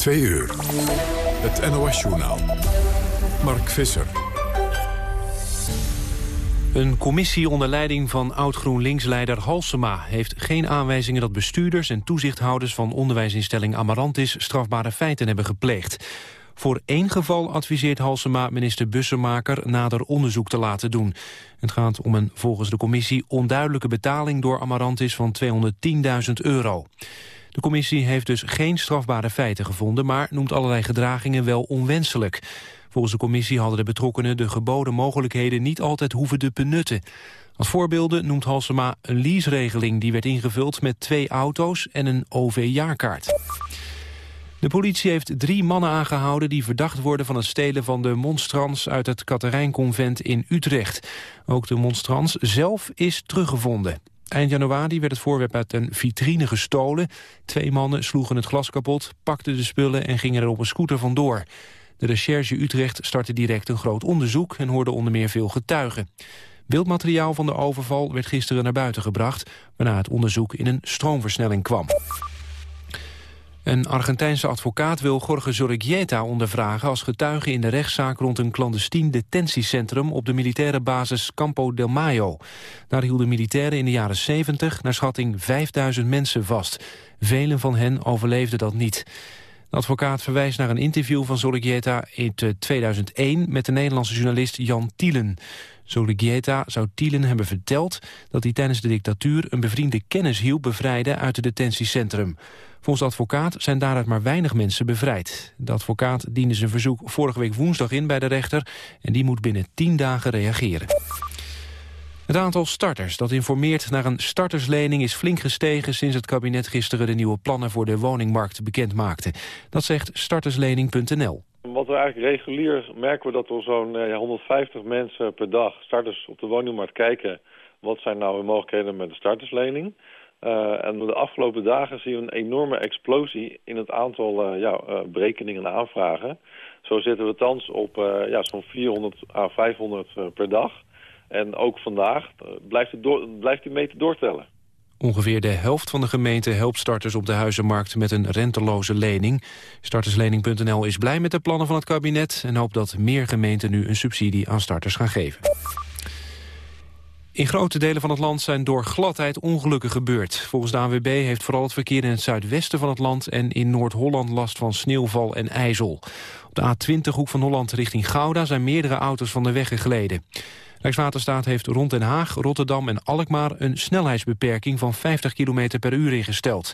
Twee uur. Het NOS-journaal. Mark Visser. Een commissie onder leiding van oud-GroenLinks-leider Halsema... heeft geen aanwijzingen dat bestuurders en toezichthouders... van onderwijsinstelling Amarantis strafbare feiten hebben gepleegd. Voor één geval adviseert Halsema minister Bussemaker nader onderzoek te laten doen. Het gaat om een volgens de commissie onduidelijke betaling door Amarantis van 210.000 euro. De commissie heeft dus geen strafbare feiten gevonden... maar noemt allerlei gedragingen wel onwenselijk. Volgens de commissie hadden de betrokkenen de geboden mogelijkheden niet altijd hoeven te benutten. Als voorbeelden noemt Halsema een leaseregeling die werd ingevuld met twee auto's en een OV-jaarkaart. De politie heeft drie mannen aangehouden die verdacht worden van het stelen van de monstrans uit het Katerijnconvent in Utrecht. Ook de monstrans zelf is teruggevonden. Eind januari werd het voorwerp uit een vitrine gestolen. Twee mannen sloegen het glas kapot, pakten de spullen en gingen er op een scooter vandoor. De recherche Utrecht startte direct een groot onderzoek en hoorde onder meer veel getuigen. Beeldmateriaal van de overval werd gisteren naar buiten gebracht... waarna het onderzoek in een stroomversnelling kwam. Een Argentijnse advocaat wil Jorge Zorrigueta ondervragen als getuige in de rechtszaak rond een clandestien detentiecentrum op de militaire basis Campo del Mayo. Daar hielden militairen in de jaren 70 naar schatting 5000 mensen vast. Velen van hen overleefden dat niet. De advocaat verwijst naar een interview van Zorrigueta in 2001 met de Nederlandse journalist Jan Tielen. Zorrigueta zou Tielen hebben verteld dat hij tijdens de dictatuur een bevriende kennis hielp bevrijden uit het detentiecentrum. Volgens advocaat zijn daaruit maar weinig mensen bevrijd. De advocaat diende zijn verzoek vorige week woensdag in bij de rechter... en die moet binnen tien dagen reageren. Het aantal starters dat informeert naar een starterslening is flink gestegen sinds het kabinet gisteren de nieuwe plannen voor de woningmarkt bekend maakte. Dat zegt starterslening.nl. Wat we eigenlijk regulier merken we dat er zo'n 150 mensen per dag starters op de woningmarkt kijken. Wat zijn nou de mogelijkheden met de starterslening? Uh, en de afgelopen dagen zien we een enorme explosie in het aantal uh, ja, uh, berekeningen en aanvragen. Zo zitten we thans op ja, zo'n 400 à 500 per dag. En ook vandaag blijft, blijft die meter doortellen. Ongeveer de helft van de gemeente helpt starters op de huizenmarkt met een renteloze lening. Starterslening.nl is blij met de plannen van het kabinet... en hoopt dat meer gemeenten nu een subsidie aan starters gaan geven. In grote delen van het land zijn door gladheid ongelukken gebeurd. Volgens de ANWB heeft vooral het verkeer in het zuidwesten van het land... en in Noord-Holland last van sneeuwval en ijzel. Op de A20 hoek van Holland richting Gouda zijn meerdere auto's van de weg gegleden. Rijkswaterstaat heeft rond Den Haag, Rotterdam en Alkmaar... een snelheidsbeperking van 50 km per uur ingesteld.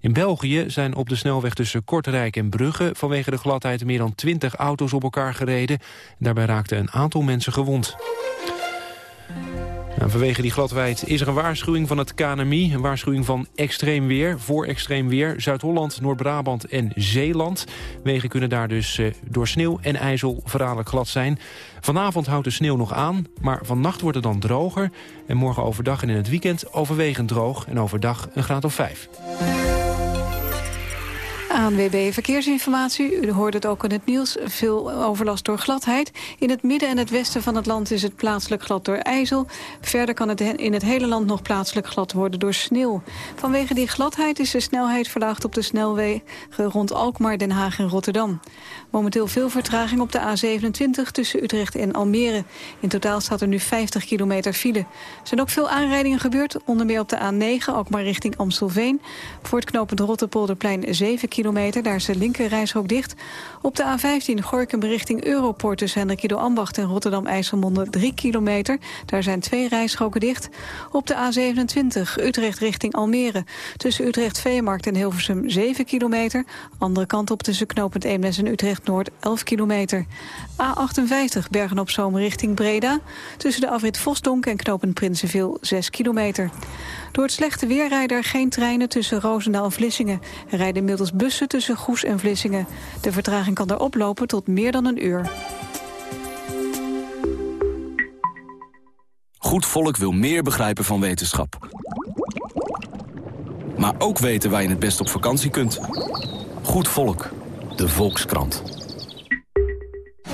In België zijn op de snelweg tussen Kortrijk en Brugge... vanwege de gladheid meer dan 20 auto's op elkaar gereden. Daarbij raakten een aantal mensen gewond. Nou, vanwege die gladwijd is er een waarschuwing van het KNMI. Een waarschuwing van extreem weer, voor extreem weer. Zuid-Holland, Noord-Brabant en Zeeland. Wegen kunnen daar dus uh, door sneeuw en ijzel verraderlijk glad zijn. Vanavond houdt de sneeuw nog aan, maar vannacht wordt het dan droger. En morgen overdag en in het weekend overwegend droog. En overdag een graad of 5. ANWB Verkeersinformatie. U hoort het ook in het nieuws. Veel overlast door gladheid. In het midden en het westen van het land is het plaatselijk glad door ijzel. Verder kan het in het hele land nog plaatselijk glad worden door sneeuw. Vanwege die gladheid is de snelheid verlaagd op de snelwegen rond Alkmaar, Den Haag en Rotterdam. Momenteel veel vertraging op de A27 tussen Utrecht en Almere. In totaal staat er nu 50 kilometer file. Er zijn ook veel aanrijdingen gebeurd, onder meer op de A9, Alkmaar richting Amstelveen. Voor het knooppunt Rotterpolderplein 7 kilometer, daar is de linker dicht. Op de A15 Gorkum richting Europort tussen Hendrikido Ambacht en Rotterdam-IJsselmonde 3 kilometer. Daar zijn twee rijstroken dicht. Op de A27 Utrecht richting Almere tussen Utrecht-Veemarkt en Hilversum 7 kilometer. Andere kant op tussen knooppunt Eemnes en Utrecht Noord 11 kilometer. A58 Bergen-op-Zoom richting Breda. Tussen de afrit Vosdonk en knooppunt Prinsenveel 6 kilometer. Door het slechte weer rijden er geen treinen tussen Roosendaal en Vlissingen. Er rijden inmiddels bussen tussen Goes en Vlissingen. De vertraging kan er oplopen tot meer dan een uur. Goed volk wil meer begrijpen van wetenschap. Maar ook weten waar je het best op vakantie kunt. Goed volk. De Volkskrant.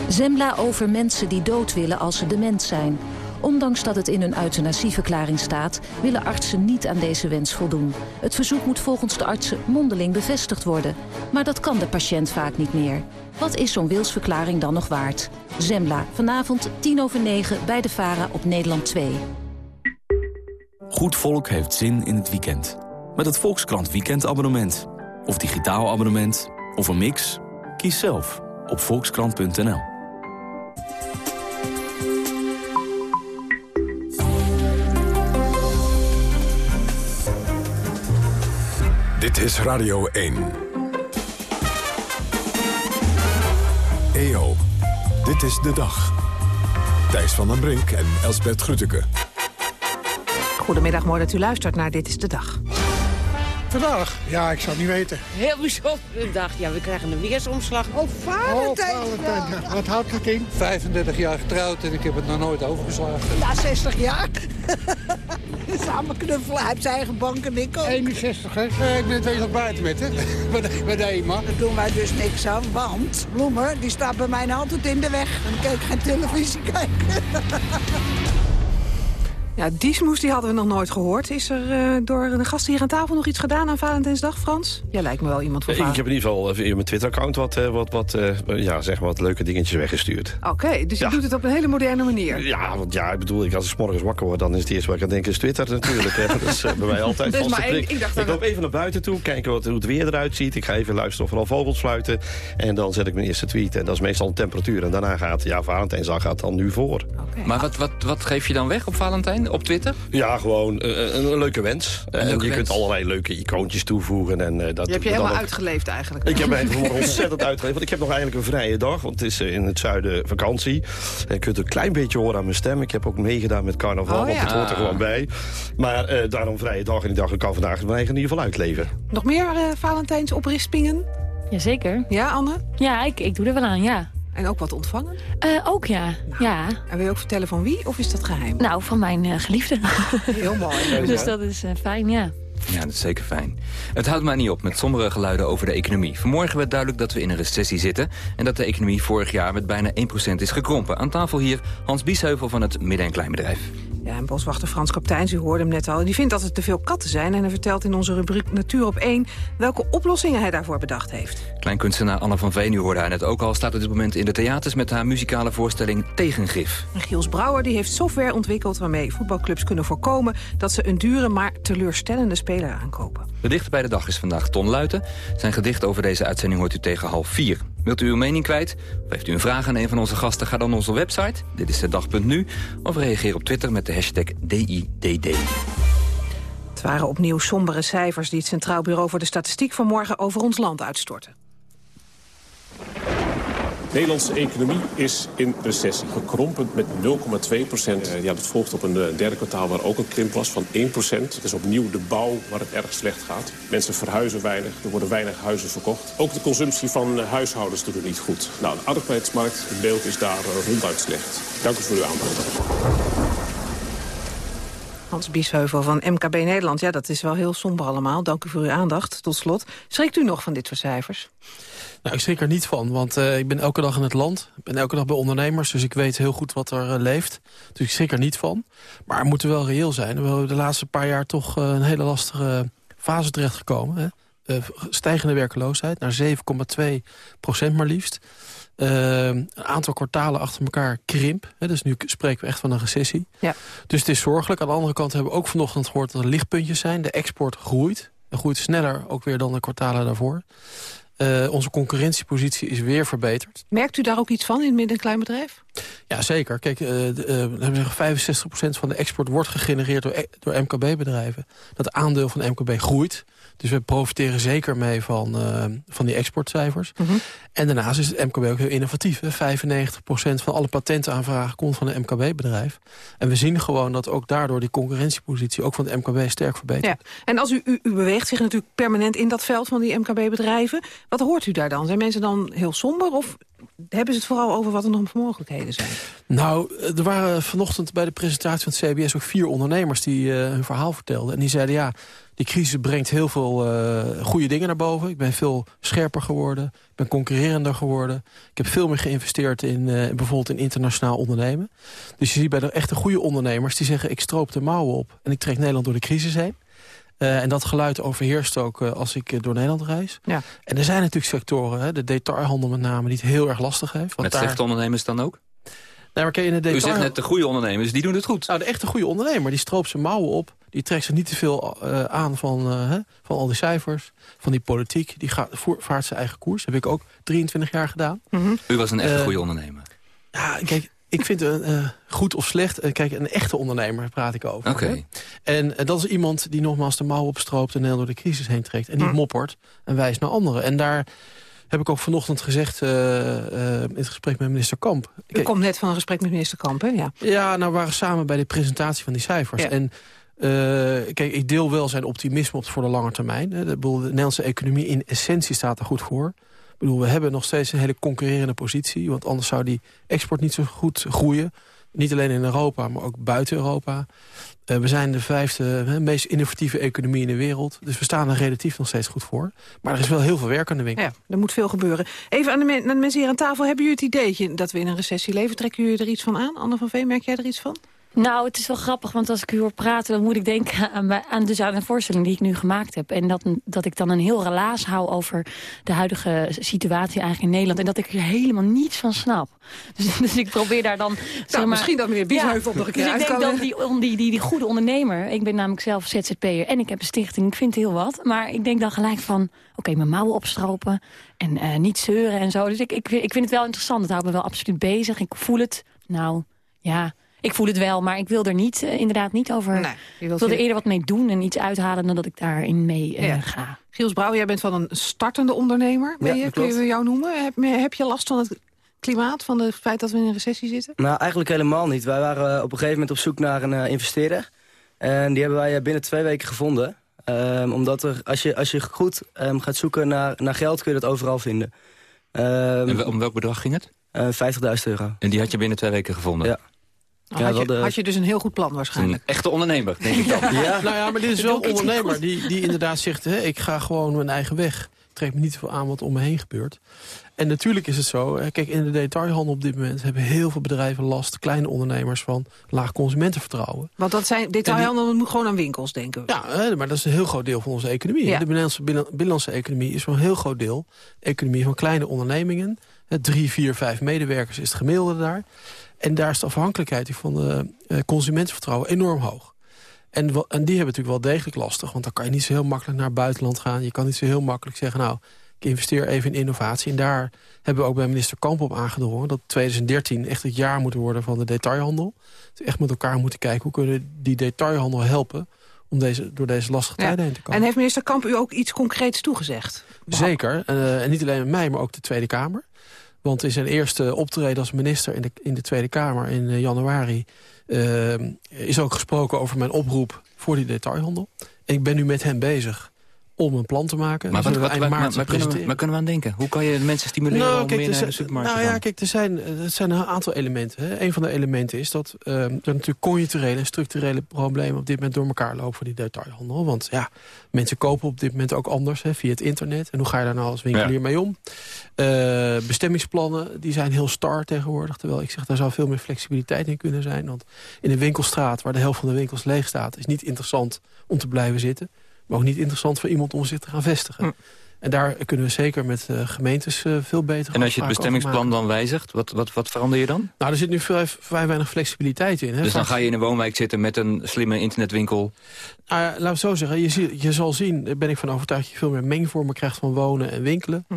Zembla over mensen die dood willen als ze dement zijn. Ondanks dat het in hun euthanasieverklaring staat... willen artsen niet aan deze wens voldoen. Het verzoek moet volgens de artsen mondeling bevestigd worden. Maar dat kan de patiënt vaak niet meer. Wat is zo'n wilsverklaring dan nog waard? Zembla, vanavond tien over negen bij de VARA op Nederland 2. Goed volk heeft zin in het weekend. Met het Volkskrant weekendabonnement. Of digitaal abonnement. Of een mix. Kies zelf op volkskrant.nl. Dit is Radio 1. EO, dit is de dag. Thijs van den Brink en Elsbert Grütke. Goedemiddag, mooi dat u luistert naar Dit is de Dag. Vandaag? Ja, ik zou het niet weten. Heel bijzondere dag. Ja, we krijgen een weersomslag. Oh, Valentijn! Oh, Wat houdt het in? 35 jaar getrouwd en ik heb het nog nooit overgeslagen. Ja, 60 jaar. Samen knuffelen, hij heeft zijn eigen bank en ik ook. 61, hè? Eh, ik ben het bezig buiten met, hè? bij, de, bij de EMA. Daar doen wij dus niks aan, want Bloemer, die staat bij mij altijd in de weg. En ik kan geen televisie kijken. Ja, die smoes die hadden we nog nooit gehoord. Is er uh, door de gasten hier aan tafel nog iets gedaan aan Valentijnsdag, Frans? Jij lijkt me wel iemand voor Ik heb in ieder geval via mijn Twitter-account wat, uh, wat, wat, uh, ja, zeg maar wat leuke dingetjes weggestuurd. Oké, okay, dus je ja. doet het op een hele moderne manier. Ja, want ja, ik bedoel, ik, als ik morgens wakker word... dan is het eerste wat ik aan denk is Twitter natuurlijk. dat is bij mij altijd dus vaste prik. Ik, ik loop even naar buiten toe, kijken wat, hoe het weer eruit ziet. Ik ga even luisteren of er al vogels fluiten. En dan zet ik mijn eerste tweet. En dat is meestal een temperatuur. En daarna gaat, ja, Valentijnsdag gaat dan nu voor. Okay. Maar wat, wat, wat geef je dan weg op Valentijn, op Twitter? Ja, gewoon uh, een, een, leuke wens. Een en leuke je wens. kunt allerlei leuke icoontjes toevoegen. En, uh, dat, je hebt je helemaal ook... uitgeleefd eigenlijk. Ik heb me helemaal ontzettend uitgeleefd. Want ik heb nog eigenlijk een vrije dag. Want het is uh, in het zuiden vakantie. En je kunt een klein beetje horen aan mijn stem. Ik heb ook meegedaan met carnaval. Oh, want ja. het hoort er gewoon bij. Maar daarom vrije dag. En die dag ik kan vandaag mijn eigen in ieder geval uitleven. Nog meer Valentijns oprispingen? Jazeker. Ja, Anne? Ja, ik, ik doe er wel aan, ja. En ook wat ontvangen? Uh, ook ja. Nou, ja. En wil je ook vertellen van wie of is dat geheim? Nou, van mijn uh, geliefde. Heel mooi. dus dat is uh, fijn, ja. Ja, dat is zeker fijn. Het houdt maar niet op met sombere geluiden over de economie. Vanmorgen werd duidelijk dat we in een recessie zitten... en dat de economie vorig jaar met bijna 1% is gekrompen. Aan tafel hier Hans Biesheuvel van het Midden- en Kleinbedrijf. Ja, en boswachter Frans Kapteins, u hoorde hem net al... die vindt dat er te veel katten zijn... en hij vertelt in onze rubriek Natuur op 1... welke oplossingen hij daarvoor bedacht heeft. Kleinkunstenaar Anne van Veen, u hoorde haar net ook al... staat op dit moment in de theaters met haar muzikale voorstelling Tegengif. En Giels Brouwer die heeft software ontwikkeld... waarmee voetbalclubs kunnen voorkomen... dat ze een dure maar teleurstellende speler aankopen. De dichter bij de dag is vandaag Ton Luiten. Zijn gedicht over deze uitzending hoort u tegen half vier. Wilt u uw mening kwijt? Of heeft u een vraag aan een van onze gasten? Ga dan naar onze website, dit is de dag.nu. Of reageer op Twitter met de hashtag DIDD. Het waren opnieuw sombere cijfers die het Centraal Bureau voor de Statistiek vanmorgen over ons land uitstorten. De Nederlandse economie is in recessie, gekrompend met 0,2 procent. Uh, ja, dat volgt op een uh, derde kwartaal waar ook een krimp was van 1 procent. Het is opnieuw de bouw waar het erg slecht gaat. Mensen verhuizen weinig, er worden weinig huizen verkocht. Ook de consumptie van uh, huishoudens doet het niet goed. Nou, de arbeidsmarkt, het beeld is daar ronduit slecht. Dank u voor uw aandacht. Hans Biesheuvel van MKB Nederland. Ja, dat is wel heel somber allemaal. Dank u voor uw aandacht. Tot slot, schrikt u nog van dit soort cijfers? Nou, ik schrik er niet van, want uh, ik ben elke dag in het land. Ik ben elke dag bij ondernemers, dus ik weet heel goed wat er uh, leeft. Dus ik schrik er niet van. Maar we moeten wel reëel zijn. We hebben de laatste paar jaar toch uh, een hele lastige fase terechtgekomen. Hè? stijgende werkloosheid naar 7,2 procent maar liefst. Uh, een aantal kwartalen achter elkaar krimp. Hè, dus nu spreken we echt van een recessie. Ja. Dus het is zorgelijk. Aan de andere kant hebben we ook vanochtend gehoord dat er lichtpuntjes zijn. De export groeit. En groeit sneller ook weer dan de kwartalen daarvoor. Uh, onze concurrentiepositie is weer verbeterd. Merkt u daar ook iets van in het midden- en kleinbedrijf? Ja, zeker. Kijk, uh, uh, we zeggen 65% van de export wordt gegenereerd door, door MKB-bedrijven. Dat aandeel van MKB groeit. Dus we profiteren zeker mee van, uh, van die exportcijfers. Mhm. En daarnaast is het MKB ook heel innovatief. Hè? 95% van alle patentaanvragen komt van een MKB-bedrijf. En we zien gewoon dat ook daardoor die concurrentiepositie... ook van het MKB sterk verbetert. Ja. En als u, u, u beweegt zich natuurlijk permanent in dat veld van die MKB-bedrijven... wat hoort u daar dan? Zijn mensen dan heel somber of hebben ze het vooral over wat er nog voor mogelijkheden zijn? Nou, er waren vanochtend bij de presentatie van het CBS ook vier ondernemers die uh, hun verhaal vertelden. En die zeiden, ja, die crisis brengt heel veel uh, goede dingen naar boven. Ik ben veel scherper geworden, ik ben geworden. Ik heb veel meer geïnvesteerd in uh, bijvoorbeeld in internationaal ondernemen. Dus je ziet bij de echte goede ondernemers die zeggen, ik stroop de mouwen op en ik trek Nederland door de crisis heen. Uh, en dat geluid overheerst ook uh, als ik uh, door Nederland reis. Ja. En er zijn natuurlijk sectoren, hè, de detailhandel met name, die het heel erg lastig heeft. Want Met daar... slechte ondernemers dan ook? Nee, maar in de detail... U zegt net de goede ondernemers, die doen het goed. Nou, de echte goede ondernemer, die stroopt zijn mouwen op. Die trekt zich niet te veel aan van, hè, van al die cijfers, van die politiek. Die gaat, vaart zijn eigen koers. Dat heb ik ook 23 jaar gedaan. Mm -hmm. U was een echte goede ondernemer. Ja, kijk, ik vind een uh, goed of slecht... Uh, kijk, een echte ondernemer praat ik over. Oké. Okay. En uh, dat is iemand die nogmaals de mouw opstroopt... en heel door de crisis heen trekt. En niet moppert en wijst naar anderen. En daar heb ik ook vanochtend gezegd in het gesprek met minister Kamp. U komt net van een gesprek met minister Kamp, hè? Ja, ja nou, we waren samen bij de presentatie van die cijfers. Ja. En kijk, ik deel wel zijn optimisme op voor de lange termijn. De, de Nederlandse economie in essentie staat er goed voor... Ik bedoel, we hebben nog steeds een hele concurrerende positie. Want anders zou die export niet zo goed groeien. Niet alleen in Europa, maar ook buiten Europa. Uh, we zijn de vijfde meest innovatieve economie in de wereld. Dus we staan er relatief nog steeds goed voor. Maar er is wel heel veel werk aan de winkel. Er moet veel gebeuren. Even aan de, mensen hier aan tafel. Hebben jullie het ideetje dat we in een recessie leven? Trekken jullie er iets van aan? Anne van Veen, merk jij er iets van? Nou, het is wel grappig, want als ik u hoor praten... dan moet ik denken aan, aan, dus aan een voorstelling die ik nu gemaakt heb. En dat, dat ik dan een heel relaas hou over de huidige situatie eigenlijk in Nederland. En dat ik er helemaal niets van snap. Dus, dus ik probeer daar dan... Nou, zeg maar, misschien dan meneer Biesheuvel ja, nog een keer dus ik denk dan die, die, die, die goede ondernemer... ik ben namelijk zelf ZZP'er en ik heb een stichting. Ik vind heel wat. Maar ik denk dan gelijk van... oké, okay, mijn mouwen opstropen en uh, niet zeuren en zo. Dus ik, ik, ik vind het wel interessant. Het houdt me wel absoluut bezig. Ik voel het. Nou, ja... Ik voel het wel, maar ik wil er niet, uh, inderdaad niet over... Nee, ik wil er eerder wat mee doen en iets uithalen... dan dat ik daarin mee uh, ja. ga. Giels Brouw, jij bent van een startende ondernemer. Ben ja, je, kun je jou noemen? Heb, heb, je last van het klimaat, van het feit dat we in een recessie zitten? Nou, eigenlijk helemaal niet. Wij waren uh, op een gegeven moment op zoek naar een uh, investeerder. En die hebben wij binnen twee weken gevonden. Um, omdat er, als je, als je goed um, gaat zoeken naar, naar geld, kun je dat overal vinden. Um, en om welk bedrag ging het? Uh, 50.000 euro. En die had je binnen twee weken gevonden? Ja. Had, je, de... had, je, dus een heel goed plan waarschijnlijk. Een echte ondernemer, denk ik dan. ja. Nou ja, maar dit is wel een ondernemer die, die inderdaad zegt... Hè, ik ga gewoon mijn eigen weg. Ik trek me niet veel aan wat om me heen gebeurt. En natuurlijk is het zo, hè, kijk, in de detailhandel op dit moment... hebben heel veel bedrijven last, kleine ondernemers... van laag consumentenvertrouwen. Want dat zijn, detailhandel die, moet gewoon aan winkels denken. Ja, hè, maar dat is een heel groot deel van onze economie. Ja. De binnenlandse, binnenlandse economie is voor een heel groot deel... economie van kleine ondernemingen. Hè, drie, vier, vijf medewerkers is het gemiddelde daar. En daar is de afhankelijkheid van de uh, consumentenvertrouwen enorm hoog. En, en die hebben natuurlijk wel degelijk lastig. Want dan kan je niet zo heel makkelijk naar het buitenland gaan. Je kan niet zo heel makkelijk zeggen, nou, ik investeer even in innovatie. En daar hebben we ook bij minister Kamp op aangedrongen... dat 2013 echt het jaar moet worden van de detailhandel. Dus echt met elkaar moeten kijken, hoe kunnen we die detailhandel helpen... om deze, door deze lastige ja. tijden heen te komen. En heeft minister Kamp u ook iets concreets toegezegd? Zeker. Uh, en niet alleen mij, maar ook de Tweede Kamer. Want in zijn eerste optreden als minister in de, in de Tweede Kamer in uh, januari... Uh, is ook gesproken over mijn oproep voor die detailhandel. En ik ben nu met hem bezig om een plan te maken. Maar, wat, wat, wat, maar, maar, kunnen we, maar kunnen we aan denken? Hoe kan je de mensen stimuleren nou, om kijk, meer er naar de supermarkt nou te gaan? ja, kijk, er zijn, er zijn een aantal elementen. Hè. Een van de elementen is dat uh, er natuurlijk conjuncturele en structurele problemen... op dit moment door elkaar lopen voor die detailhandel. Want ja, mensen kopen op dit moment ook anders hè, via het internet. En hoe ga je daar nou als winkelier ja. mee om? Uh, bestemmingsplannen die zijn heel star tegenwoordig. Terwijl ik zeg, daar zou veel meer flexibiliteit in kunnen zijn. Want in een winkelstraat waar de helft van de winkels leeg staat... is niet interessant om te blijven zitten maar ook niet interessant voor iemand om zich te gaan vestigen. En daar kunnen we zeker met uh, gemeentes uh, veel beter En als je het bestemmingsplan dan wijzigt, wat, wat, wat verander je dan? Nou, er zit nu vrij, vrij weinig flexibiliteit in. Hè? Dus dan ga je in een woonwijk zitten met een slimme internetwinkel? Uh, laten we het zo zeggen, je, je zal zien, daar ben ik van overtuigd... dat je veel meer mengvormen krijgt van wonen en winkelen. Hm.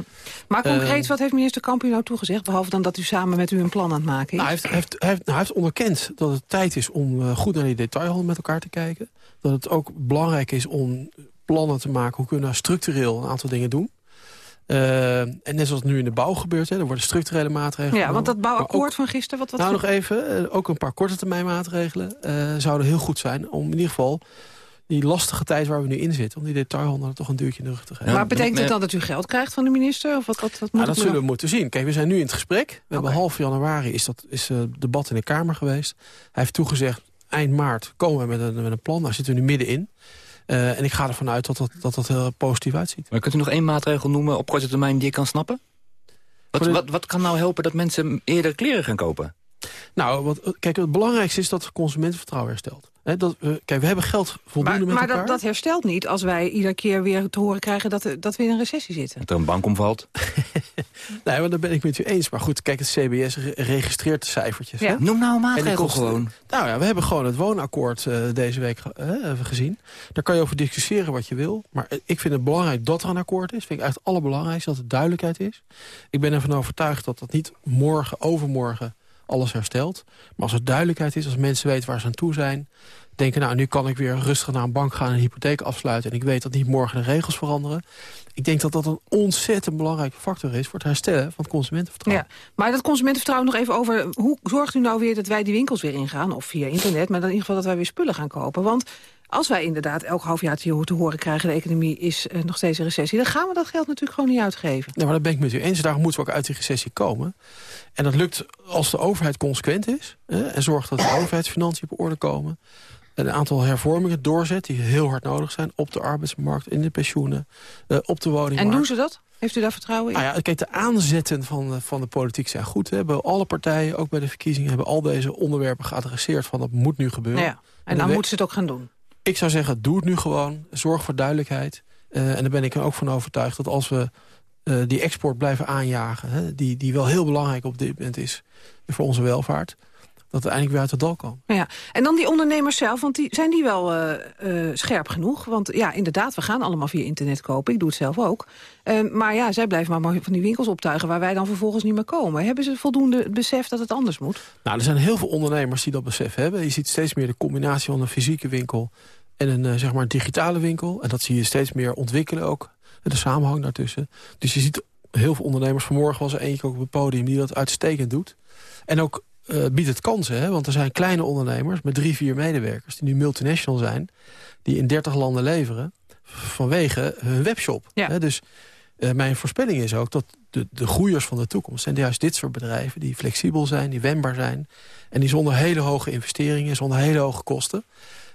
Maar concreet, wat heeft minister Kamp u nou toegezegd... behalve dan dat u samen met u een plan aan het maken is? Nou, hij, heeft, hij, heeft, hij, heeft, nou, hij heeft onderkend dat het tijd is om goed naar die detailhandel met elkaar te kijken. Dat het ook belangrijk is om plannen te maken. Hoe kunnen we structureel een aantal dingen doen? Uh, en net zoals het nu in de bouw gebeurt, hè, er worden structurele maatregelen Ja, want dat bouwakkoord ook, van gisteren, wat, wat Nou, nog even, uh, ook een paar korte termijn maatregelen... Uh, zouden heel goed zijn om in ieder geval die lastige tijd waar we nu in zitten... om die detailhandel toch een duurtje in de rug te geven. maar betekent het dan dat u geld krijgt van de minister? Of wat, wat, wat moet nou, dat zullen we moeten zien. Kijk, we zijn nu in het gesprek. We hebben half januari is dat is, eh, debat in de Kamer geweest. Hij heeft toegezegd, eind maart komen we met een, met een plan. Daar zitten we nu middenin. Eh, en ik ga ervan uit dat dat, dat, dat heel positief uitziet. Maar kunt u nog één maatregel noemen op korte termijn die je kan snappen? Wat, wat, wat kan nou helpen dat mensen eerder kleren gaan kopen? Nou, wat, kijk, het belangrijkste is dat consumentenvertrouwen herstelt. Hè, dat, we- kijk, we hebben geld voldoende Maar, met maar elkaar. dat, dat herstelt niet als wij iedere keer weer te horen krijgen... dat, dat we in een recessie zitten. Dat er een bank omvalt? Nee, maar daar ben ik met u eens. Maar goed, kijk, het CBS re- registreert de cijfertjes. Ja. Noem nou een En die maatregel gewoon. Nou ja, we hebben gewoon het woonakkoord eh, deze week eh, even gezien. Daar kan je over discussiëren wat je wil. Maar eh, ik vind het belangrijk dat er een akkoord is. vind ik echt het allerbelangrijkste, dat er duidelijkheid is. Ik ben ervan overtuigd dat dat niet morgen, overmorgen alles herstelt. Maar als er duidelijkheid is, als mensen weten waar ze aan toe zijn... denken, nou, nu kan ik weer rustig naar een bank gaan... en een hypotheek afsluiten en ik weet dat niet morgen de regels veranderen. Ik denk dat dat een ontzettend belangrijke factor is... voor het herstellen van het consumentenvertrouwen. Ja, maar dat consumentenvertrouwen nog even over... hoe zorgt u nou weer dat wij die winkels weer ingaan? Of via internet, maar in ieder geval dat wij weer spullen gaan kopen. Want als wij inderdaad elk half jaar te horen krijgen... de economie is eh, nog steeds een recessie... dan gaan we dat geld natuurlijk gewoon niet uitgeven. Ja, maar dat ben ik met u eens. Daarom moeten we ook uit die recessie komen. En dat lukt als de overheid consequent is... Hè, en zorgt dat de overheidsfinanciën op orde komen. Een aantal hervormingen doorzet die heel hard nodig zijn... op de arbeidsmarkt, in de pensioenen, eh, op de woningmarkt. En doen ze dat? Heeft u daar vertrouwen in? Nou ja, kijk, de aanzetten van de, van de politiek zijn goed. Hè. Alle partijen, ook bij de verkiezingen... hebben al deze onderwerpen geadresseerd van dat moet nu gebeuren. Nou ja, en dan moeten ze het ook gaan doen. Ik zou zeggen, doe het nu gewoon. Zorg voor duidelijkheid. Eh, en daar ben ik er ook van overtuigd dat als we eh, die export blijven aanjagen... Hè, die, die wel heel belangrijk op dit moment is voor onze welvaart... dat we eindelijk weer uit het dal komen. Ja, en dan die ondernemers zelf, want die, zijn die wel eh, eh, scherp genoeg? Want ja, inderdaad, we gaan allemaal via internet kopen. Ik doe het zelf ook. Eh, maar ja, zij blijven maar van die winkels optuigen... waar wij dan vervolgens niet meer komen. Hebben ze voldoende besef dat het anders moet? Nou, er zijn heel veel ondernemers die dat besef hebben. Je ziet steeds meer de combinatie van een fysieke winkel... en een eh, zeg maar digitale winkel. En dat zie je steeds meer ontwikkelen ook. En de samenhang daartussen. Dus je ziet heel veel ondernemers. Vanmorgen was er eentje ook op het podium die dat uitstekend doet. En ook eh, biedt het kansen. Hè? Want er zijn kleine ondernemers met drie, vier medewerkers... die nu multinational zijn, die in 30 landen leveren... vanwege hun webshop. Hè? Dus eh, mijn voorspelling is ook dat de, de groeiers van de toekomst... zijn juist dit soort bedrijven die flexibel zijn, die wendbaar zijn... en die zonder hele hoge investeringen, zonder hele hoge kosten...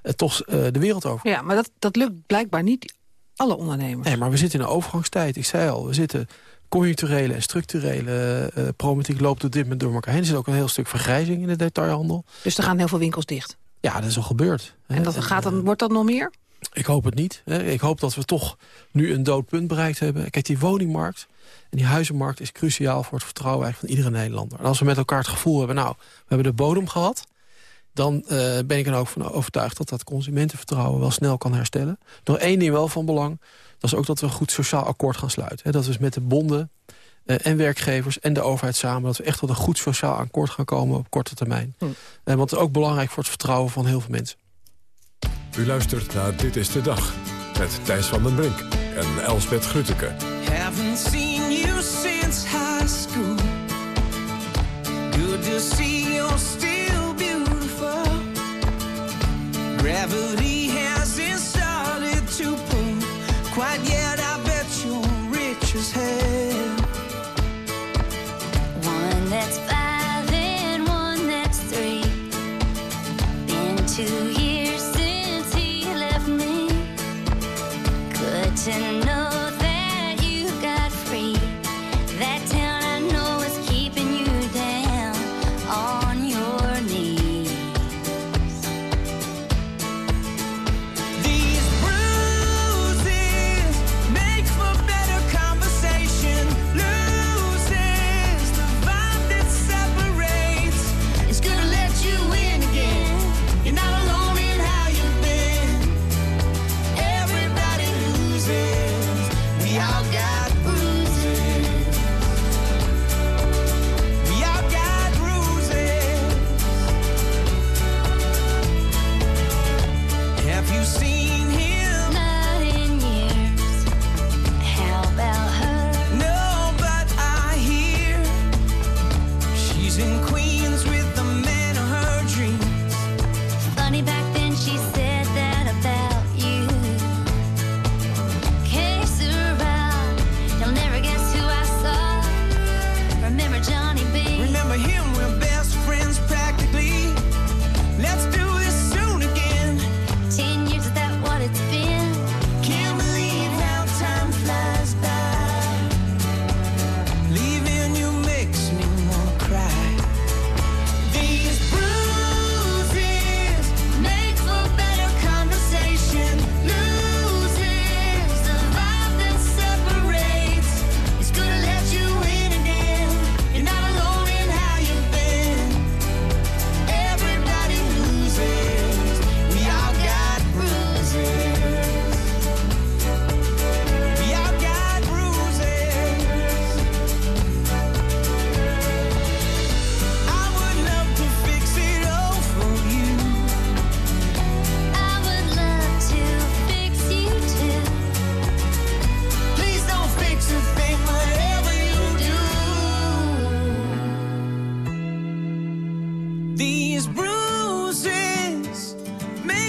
eh, toch de wereld over. Ja, maar dat, dat lukt blijkbaar niet alle ondernemers. Nee, maar we zitten in een overgangstijd. Ik zei al, we zitten conjuncturele en structurele eh problematiek loopt op dit moment door elkaar heen. Er zit ook een heel stuk vergrijzing in de detailhandel. Dus er gaan heel veel winkels dicht. Ja, dat is al gebeurd. En dat gaat dan, wordt dat nog meer? Ik hoop het niet. Hè. Ik hoop dat we toch nu een dood punt bereikt hebben. Kijk, die woningmarkt en die huizenmarkt is cruciaal voor het vertrouwen eigenlijk van iedere Nederlander. En als we met elkaar het gevoel hebben, nou, we hebben de bodem gehad... dan eh, ben ik er ook van overtuigd dat dat consumentenvertrouwen wel snel kan herstellen. Nog één ding wel van belang, dat is ook dat we een goed sociaal akkoord gaan sluiten. Hè. Dat we met de bonden eh, en werkgevers en de overheid samen... dat we echt tot een goed sociaal akkoord gaan komen op korte termijn. Hm. Eh, want het is ook belangrijk voor het vertrouwen van heel veel mensen. U luistert naar Dit is de Dag. Met Thijs van den Brink en Elsbeth Grütke. Haven't seen you since high school. Good to see you're still beautiful. Gravity quite yet. I bet you're rich as hell. One that's five and one that's three. Been two years since he left me. Good to know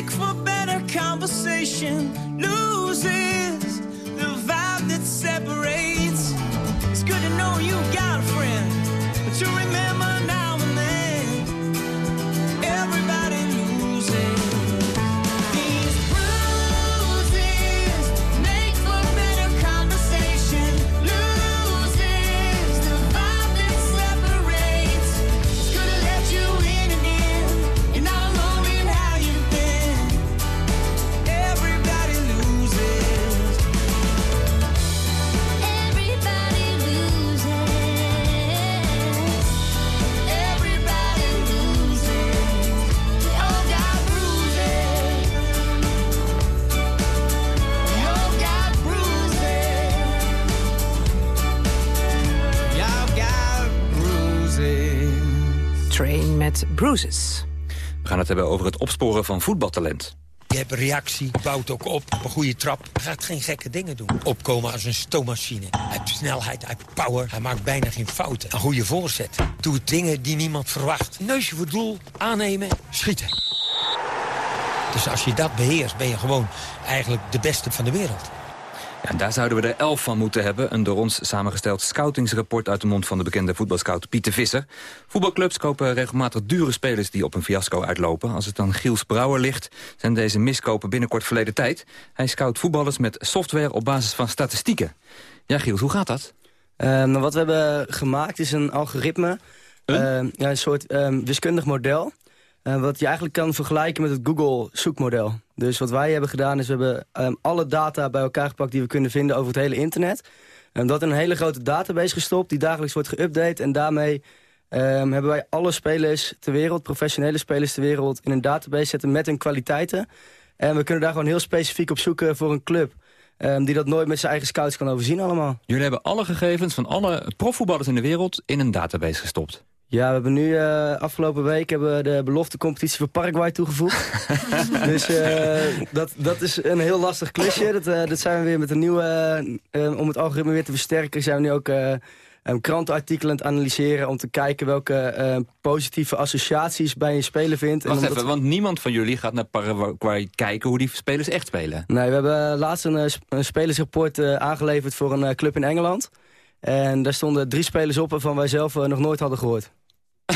Look for better conversation loses the vibe that separates. It's good to know you got a friend, but you remember. Bruises. We gaan het hebben over het opsporen van voetbaltalent. Je hebt reactie, bouwt ook op, een goede trap. Hij gaat geen gekke dingen doen. Opkomen als een stoommachine. Hij heeft snelheid, hij heeft power. Hij maakt bijna geen fouten. Een goede voorzet. Doet dingen die niemand verwacht. Neusje voor het doel, aannemen, schieten. Dus als je dat beheerst, ben je gewoon eigenlijk de beste van de wereld. Ja, daar zouden we er elf van moeten hebben. Een door ons samengesteld scoutingsrapport uit de mond van de bekende voetbalscout Pieter Visser. Voetbalclubs kopen regelmatig dure spelers die op een fiasco uitlopen. Als het dan Giels Brouwer ligt, zijn deze miskopen binnenkort verleden tijd. Hij scout voetballers met software op basis van statistieken. Ja, Giels, hoe gaat dat? Ehm, nou, wat we hebben gemaakt is een algoritme. Ehm, ja, een soort ehm, wiskundig model. Eh, wat je eigenlijk kan vergelijken met het Google zoekmodel. Dus wat wij hebben gedaan is we hebben ehm, alle data bij elkaar gepakt... die we kunnen vinden over het hele internet. En dat in een hele grote database gestopt die dagelijks wordt geüpdate. En daarmee ehm, hebben wij alle spelers ter wereld, professionele spelers ter wereld... in een database zetten met hun kwaliteiten. En we kunnen daar gewoon heel specifiek op zoeken voor een club... ehm, die dat nooit met zijn eigen scouts kan overzien allemaal. Jullie hebben alle gegevens van alle profvoetballers in de wereld in een database gestopt. Ja, we hebben nu eh, afgelopen week hebben we de beloftecompetitie voor Paraguay toegevoegd. dus eh, dat, dat is een heel lastig klusje. Dat, eh, dat zijn we weer met een nieuwe... om het algoritme weer te versterken zijn we nu ook krantenartikelen aan het analyseren... om te kijken welke positieve associaties bij een speler vindt. En Wacht omdat- even, want niemand van jullie gaat naar Paraguay kijken hoe die spelers echt spelen. Nee, we hebben laatst een, een spelersrapport aangeleverd voor een club in Engeland. En daar stonden drie spelers op waarvan wij zelf nog nooit hadden gehoord.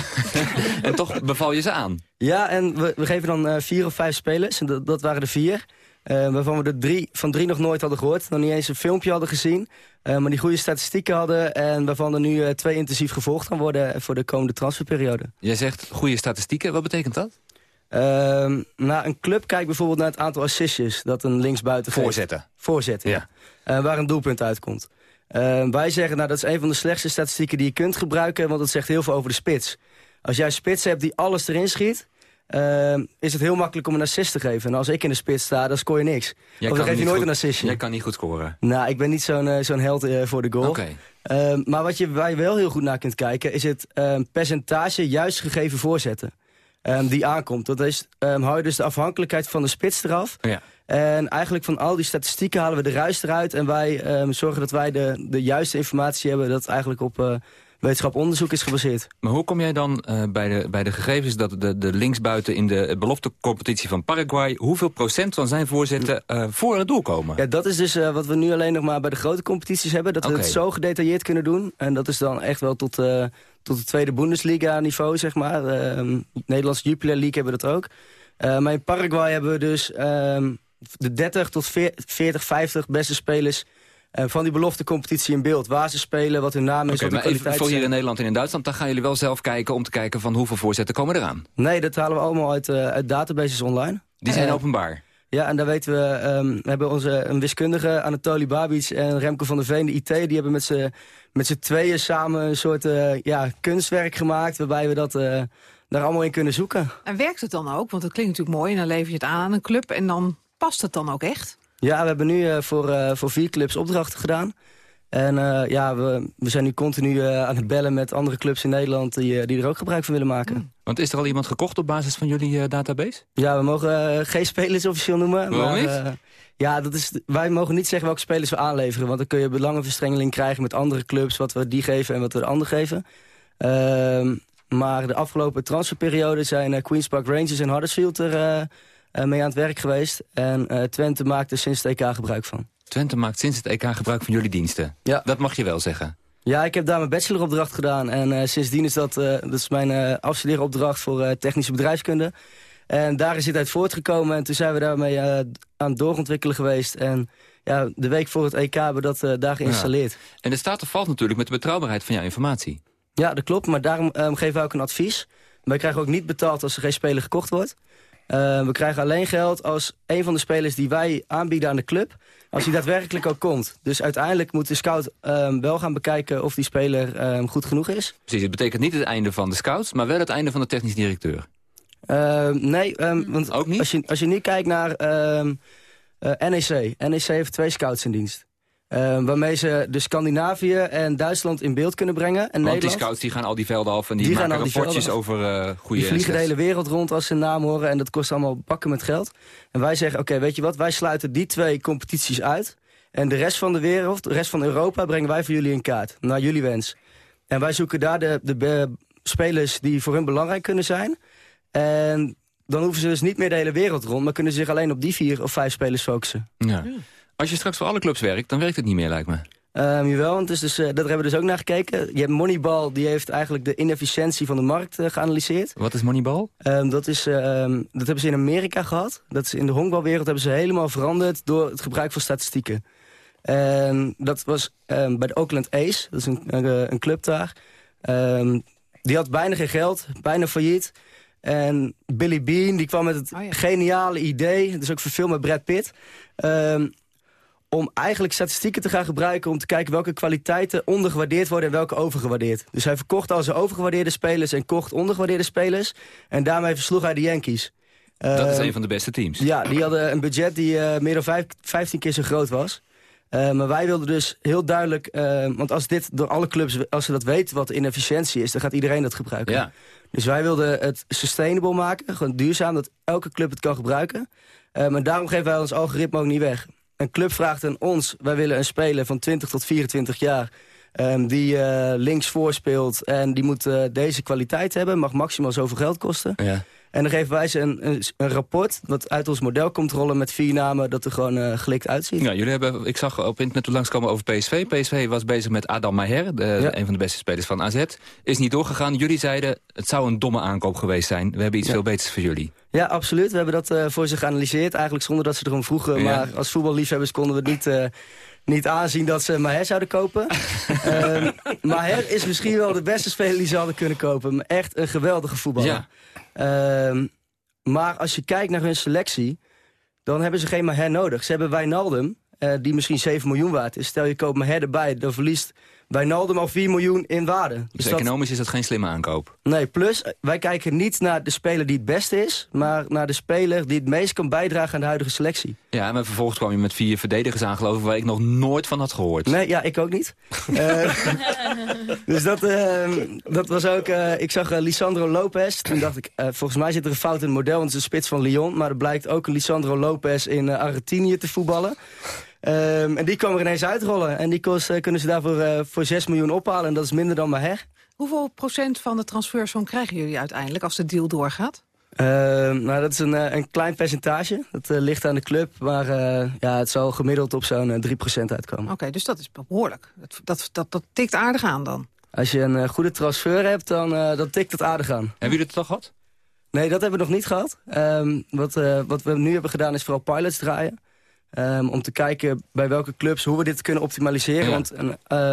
En toch beval je ze aan. Ja, en we, we geven dan eh, vier of vijf spelers. En dat, dat waren er vier. eh, waarvan we er drie, van drie nog nooit hadden gehoord. Nog niet eens een filmpje hadden gezien. eh, maar die goede statistieken hadden. En waarvan er nu twee intensief gevolgd gaan worden voor de komende transferperiode. Jij zegt goede statistieken, wat betekent dat? Ehm nou, een club kijkt bijvoorbeeld naar het aantal assistjes dat een linksbuiten. Voorzetten. Voorzetten, ja. Waar een doelpunt uitkomt. Ehm, wij zeggen, nou, dat is een van de slechtste statistieken die je kunt gebruiken... want dat zegt heel veel over de spits. Als jij een spits hebt die alles erin schiet... ehm, is het heel makkelijk om een assist te geven. En als ik in de spits sta, dan scoor je niks. Jij of dan geef je nooit goed- een assistje. Jij kan niet goed scoren. Nou, ik ben niet zo'n eh, zo'n held eh, voor de goal. Ehm, maar wat je, waar je wel heel goed naar kunt kijken... is het percentage juist gegeven voorzetten. Ehm, die aankomt. Dat is, ehm, hou je dus de afhankelijkheid van de spits eraf. Ja. En eigenlijk van al die statistieken halen we de ruis eruit. En wij ehm, zorgen dat wij de, de juiste informatie hebben... dat eigenlijk op eh wetenschap onderzoek is gebaseerd. Maar hoe kom jij dan eh, bij, de, bij de gegevens dat de, de linksbuiten in de beloftecompetitie van Paraguay... hoeveel procent van zijn voorzetten eh, voor het doel komen? Ja, dat is dus eh, wat we nu alleen nog maar bij de grote competities hebben. Dat we het zo gedetailleerd kunnen doen. En dat is dan echt wel tot, tot de tweede Bundesliga niveau, zeg maar. Ehm Nederlandse Jupiler League hebben we dat ook. Maar in Paraguay hebben we dus ehm, de 30 tot 40, 50 beste spelers... eh, van die beloftecompetitie in beeld. Waar ze spelen, wat hun naam is, Oké, wat maar even voor hier in. Nederland en in Duitsland... dan gaan jullie wel zelf kijken om te kijken van hoeveel voorzetten komen eraan. Nee, dat halen we allemaal uit, eh, uit databases online. Die zijn Eh, openbaar. Ja, en daar weten we, ehm, we hebben onze een wiskundige, Anatoly Babic en Remco van der Veen, de IT, die hebben met z'n met z'n tweeën samen een soort eh, ja, kunstwerk gemaakt, waarbij we dat eh, daar allemaal in kunnen zoeken. En werkt het dan ook? Want dat klinkt natuurlijk mooi en dan lever je het aan aan een club... en dan past het dan ook echt? Ja, we hebben nu eh, voor, eh, voor vier clubs opdrachten gedaan. En eh, ja, we, we zijn nu continu aan het bellen met andere clubs in Nederland die, die er ook gebruik van willen maken. Want is er al iemand gekocht op basis van jullie database? Ja, we mogen geen spelers officieel noemen. Waarom maar, niet? ja, dat is, wij mogen niet zeggen welke spelers we aanleveren. Want dan kun je belangenverstrengeling krijgen met andere clubs. Wat we die geven en wat we de ander geven. Ehm, maar de afgelopen transferperiode zijn Queen's Park Rangers en Huddersfield er, mee aan het werk geweest. En eh, Twente maakt er sinds het EK gebruik van. Twente maakt sinds het EK gebruik van jullie diensten. Ja. Dat mag je wel zeggen. Ja, ik heb daar mijn bacheloropdracht gedaan. En eh, sindsdien is dat, eh, dat is mijn eh afstudeeropdracht voor eh, technische bedrijfskunde. En daar is dit uit voortgekomen. En toen zijn we daarmee eh, aan het doorontwikkelen geweest. En ja, de week voor het EK hebben we dat eh, daar geïnstalleerd. Ja. En de staat of valt natuurlijk met de betrouwbaarheid van jouw informatie. Ja, dat klopt. Maar daarom ehm, geven wij ook een advies. Wij krijgen ook niet betaald als er geen speler gekocht wordt. Ehm, we krijgen alleen geld als een van de spelers die wij aanbieden aan de club... als die daadwerkelijk ook komt. Dus uiteindelijk moet de scout ehm, wel gaan bekijken of die speler ehm, goed genoeg is. Precies, het betekent niet het einde van de scouts... maar wel het einde van de technisch directeur. Ehm, nee, ehm, want Als, je, als je nu kijkt naar ehm, eh, NEC. NEC heeft twee scouts in dienst. Ehm, waarmee ze de Scandinavië en Duitsland in beeld kunnen brengen. En Want die scouts die gaan al die velden af... en die, maken rapportjes over eh goede Die vliegen de hele wereld rond als ze naam horen. En dat kost allemaal bakken met geld. En wij zeggen, oké, weet je wat? Wij sluiten die twee competities uit. En de rest van de wereld, de rest van Europa... brengen wij voor jullie in kaart. Naar jullie wens. En wij zoeken daar de, de spelers die voor hun belangrijk kunnen zijn. En dan hoeven ze dus niet meer de hele wereld rond... maar kunnen ze zich alleen op die vier of vijf spelers focussen. Ja. Als je straks voor alle clubs werkt, dan werkt het niet meer, lijkt me. Ehm, jawel, want het is dus, eh, dat hebben we dus ook naar gekeken. Je hebt Moneyball, die heeft eigenlijk de inefficiëntie van de markt eh, geanalyseerd. Wat is Moneyball? Ehm, dat, is, ehm, dat hebben ze in Amerika gehad. Dat is in de honkbalwereld hebben ze helemaal veranderd door het gebruik van statistieken. En dat was ehm, bij de Oakland A's, dat is een, een, eh, een club daar. Ehm, die had bijna geen geld, bijna failliet. En Billy Bean die kwam met het geniale idee, dus ook verfilmd met Brad Pitt... ehm, om eigenlijk statistieken te gaan gebruiken... om te kijken welke kwaliteiten ondergewaardeerd worden en welke overgewaardeerd. Dus hij verkocht al zijn overgewaardeerde spelers en kocht ondergewaardeerde spelers. En daarmee versloeg hij de Yankees. dat is Ehm, een van de beste teams. ja, die hadden een budget die eh, meer dan vijf, 15 keer zo groot was. Eh, maar wij wilden dus heel duidelijk... eh, want als dit door alle clubs, als ze dat weten wat inefficiëntie is... dan gaat iedereen dat gebruiken. Ja. Dus wij wilden het sustainable maken, gewoon duurzaam... dat elke club het kan gebruiken. Maar daarom geven wij ons algoritme ook niet weg. Een club vraagt aan ons, wij willen een speler van 20 tot 24 jaar... ehm, die eh, links voorspeelt en die moet eh, deze kwaliteit hebben... mag maximaal zoveel geld kosten. Ja. En dan geven wij ze een, een, een rapport wat uit ons model komt rollen met vier namen... dat er gewoon eh, gelikt uitziet. Ja, jullie hebben, ik zag op internet langskomen over PSV. PSV was bezig met Adam Maher, de, Ja. een van de beste spelers van AZ. Is niet doorgegaan. Jullie zeiden, het zou een domme aankoop geweest zijn. We hebben iets Ja. veel beters voor jullie. Ja, absoluut. We hebben dat eh, voor ze geanalyseerd. Eigenlijk zonder dat ze erom vroegen. Ja. Maar als voetballiefhebbers konden we het niet, eh, niet aanzien dat ze Maher zouden kopen. Ehm Maher is misschien wel de beste speler die ze hadden kunnen kopen. Maar Echt een geweldige voetballer. Ehm, maar als je kijkt naar hun selectie... dan hebben ze geen Maher nodig. Ze hebben Wijnaldum, eh, die misschien 7 miljoen waard is. Stel je koopt Maher erbij, dan verliest Wijnaldum al 4 miljoen in waarde. Dus, dat- economisch is dat geen slimme aankoop. Nee, plus eh, wij kijken niet naar de speler die het beste is... maar naar de speler die het meest kan bijdragen aan de huidige selectie. Ja, maar vervolgens kwam je met vier verdedigers aangelopen... waar ik nog nooit van had gehoord. Nee, ja, ik ook niet. Eh, dus dat, eh, dat was ook... eh, ik zag Lisandro Lopez. Toen dacht ik, volgens mij zit er een fout in het model... want het is een spits van Lyon. Maar er blijkt ook een Lisandro Lopez in Argentinië te voetballen. Ehm, en die kwam er ineens uitrollen. En die kost, eh, kunnen ze daarvoor eh, voor 6 miljoen ophalen. En dat is minder dan Maher. Hoeveel procent van de transfersom krijgen jullie uiteindelijk als de deal doorgaat? Ehm, nou, dat is een, eh, een klein percentage. Dat ligt aan de club. Maar eh, ja, het zal gemiddeld op zo'n eh, 3% uitkomen. Oké, dus dat is behoorlijk. Dat, dat, dat, dat tikt aardig aan dan. Als je een goede transfer hebt, dan, eh, dan tikt het aardig aan. Hebben jullie het toch gehad? Nee, dat hebben we nog niet gehad. Ehm, wat, eh, wat we nu hebben gedaan is vooral pilots draaien. Ehm, om te kijken bij welke clubs, hoe we dit kunnen optimaliseren. Ja. Want eh,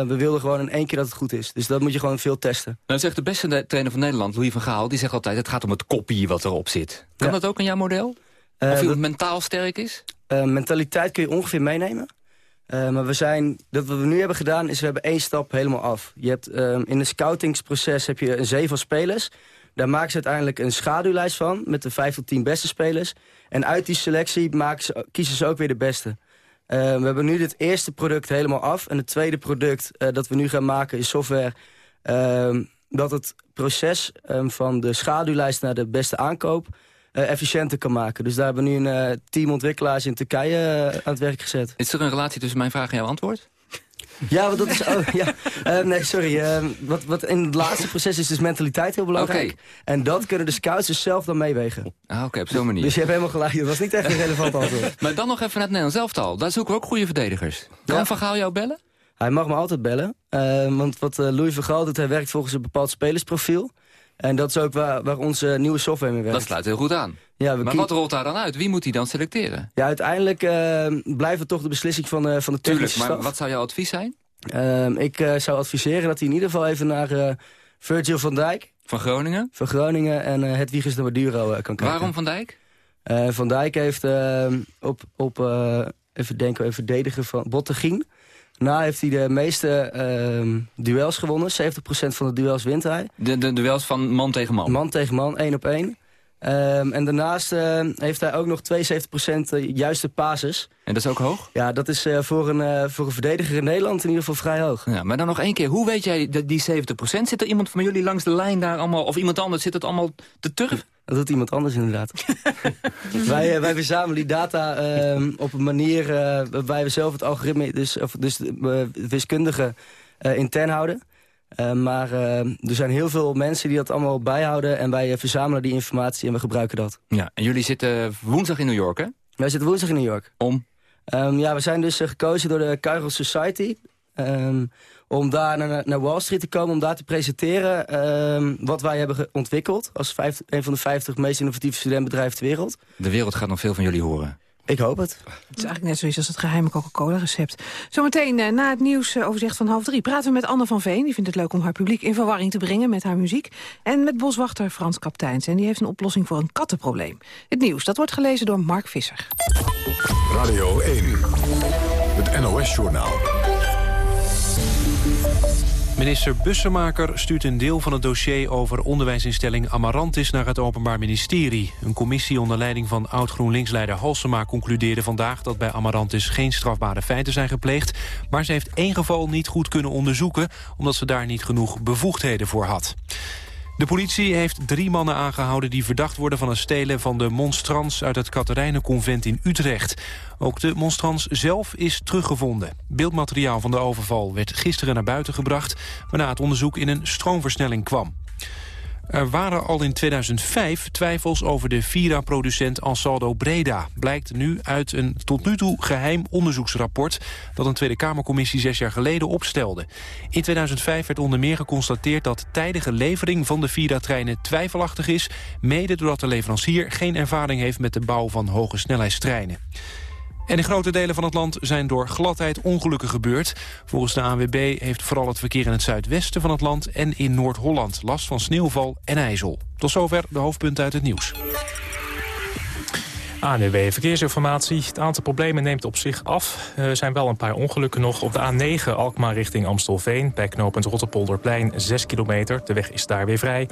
we wilden gewoon in één keer dat het goed is. Dus dat moet je gewoon veel testen. Nou zegt de beste ne- trainer van Nederland, Louis van Gaal... die zegt altijd, het gaat om het kopie wat erop zit. Kan dat ook in jouw model? Eh, of iemand dat- mentaal sterk is? Eh, mentaliteit kun je ongeveer meenemen. Maar we zijn, dat wat we nu hebben gedaan is we hebben één stap helemaal af. Je hebt, ehm, in een scoutingsproces heb je een zeven spelers. Daar maken ze uiteindelijk een schaduwlijst van met de vijf tot tien beste spelers. En uit die selectie ze, kiezen ze ook weer de beste. Eh, we hebben nu dit eerste product helemaal af. En het tweede product eh, dat we nu gaan maken is software... ehm, dat het proces ehm, van de schaduwlijst naar de beste aankoop... eh, efficiënter kan maken. Dus daar hebben we nu een team ontwikkelaars in Turkije aan het werk gezet. Is er een relatie tussen mijn vraag en jouw antwoord? Ja, want dat is... Oh, ja. Eh, nee, sorry. eh, wat, wat in het laatste proces is dus mentaliteit heel belangrijk. En dat kunnen de scouts dus zelf dan meewegen. Ah, oké, op zo'n manier. Dus je hebt helemaal gelijk. Dat was niet echt een relevant antwoord. Maar dan nog even naar het Nederlands elftal. Daar zoeken we ook goede verdedigers. Kan Ja. Van Gaal jou bellen? Hij mag me altijd bellen. eh, want wat Louis van Gaal doet, hij werkt volgens een bepaald spelersprofiel. En dat is ook waar, waar onze nieuwe software mee werkt. Dat sluit heel goed aan. Ja, Maar wat rolt daar dan uit? Wie moet hij dan selecteren? ja, uiteindelijk eh, blijft het toch de beslissing van, eh, van de Tuurlijk, maar staf. wat zou jouw advies zijn? Ehm, ik eh, zou adviseren dat hij in ieder geval even naar Virgil van Dijk... Van Groningen? Van Groningen en eh Hedwiges de Maduro kan kijken. Waarom Van Dijk? Van Dijk heeft ehm, op, op even denken, even verdedigen van Bottegien. Na heeft hij de meeste ehm, duels gewonnen. 70% van de duels wint hij. De, de duels van man tegen man. Man tegen man, één op één. Ehm, en daarnaast eh, heeft hij ook nog 72% eh, juiste passes. En dat is ook hoog? Ja, dat is eh, voor, een, voor een verdediger in Nederland in ieder geval vrij hoog. Ja, maar dan nog één keer. Hoe weet jij dat die 70%? Zit er iemand van jullie langs de lijn daar allemaal... of iemand anders zit het allemaal te turf? Dat doet iemand anders inderdaad. wij, wij verzamelen die data ehm, op een manier waarbij we zelf het algoritme, dus, of, dus de wiskundige intern houden. Eh, maar eh, er zijn heel veel mensen die dat allemaal bijhouden en wij eh, verzamelen die informatie en we gebruiken dat. Ja, en jullie zitten woensdag in New York, hè? Wij zitten woensdag in New York. Om? Ehm, ja, we zijn dus gekozen door de Kairos Society. ehm, om daar naar, naar Wall Street te komen, om daar te presenteren ehm, wat wij hebben ontwikkeld. Als vijf- een van de 50 meest innovatieve studentbedrijven ter wereld. De wereld gaat nog veel van jullie horen. Ik hoop het. Het is eigenlijk net zoiets als het geheime Coca-Cola-recept. Zometeen eh, na het nieuws eh, overzicht van half drie... praten we met Anne van Veen. Die vindt het leuk om haar publiek in verwarring te brengen met haar muziek. En met boswachter Frans Kapteins. En die heeft een oplossing voor een kattenprobleem. Het nieuws, dat wordt gelezen door Mark Visser. Radio 1, het NOS-journaal. Minister Bussemaker stuurt een deel van het dossier over onderwijsinstelling Amarantis naar het Openbaar Ministerie. Een commissie onder leiding van oud-GroenLinks-leider Halsema concludeerde vandaag dat bij Amarantis geen strafbare feiten zijn gepleegd. Maar ze heeft één geval niet goed kunnen onderzoeken, omdat ze daar niet genoeg bevoegdheden voor had. De politie heeft drie mannen aangehouden die verdacht worden van het stelen van de monstrans uit het Katerijnenconvent in Utrecht. Ook de monstrans zelf is teruggevonden. Beeldmateriaal van de overval werd gisteren naar buiten gebracht, waarna het onderzoek in een stroomversnelling kwam. Er waren al in 2005 twijfels over de Vira-producent Ansaldo Breda. Blijkt nu uit een tot nu toe geheim onderzoeksrapport... dat een Tweede Kamercommissie zes jaar geleden opstelde. In 2005 werd onder meer geconstateerd dat tijdige levering van de Vira-treinen twijfelachtig is... mede doordat de leverancier geen ervaring heeft met de bouw van hoge snelheidstreinen. En in grote delen van het land zijn door gladheid ongelukken gebeurd. Volgens de ANWB heeft vooral het verkeer in het zuidwesten van het land... en in Noord-Holland last van sneeuwval en ijzel. Tot zover de hoofdpunten uit het nieuws. ANUW Verkeersinformatie. Het aantal problemen neemt op zich af. Er zijn wel een paar ongelukken nog. Op de A9 Alkmaar richting Amstelveen. Bij knooppunt Rotterpolderplein 6 kilometer. De weg is daar weer vrij.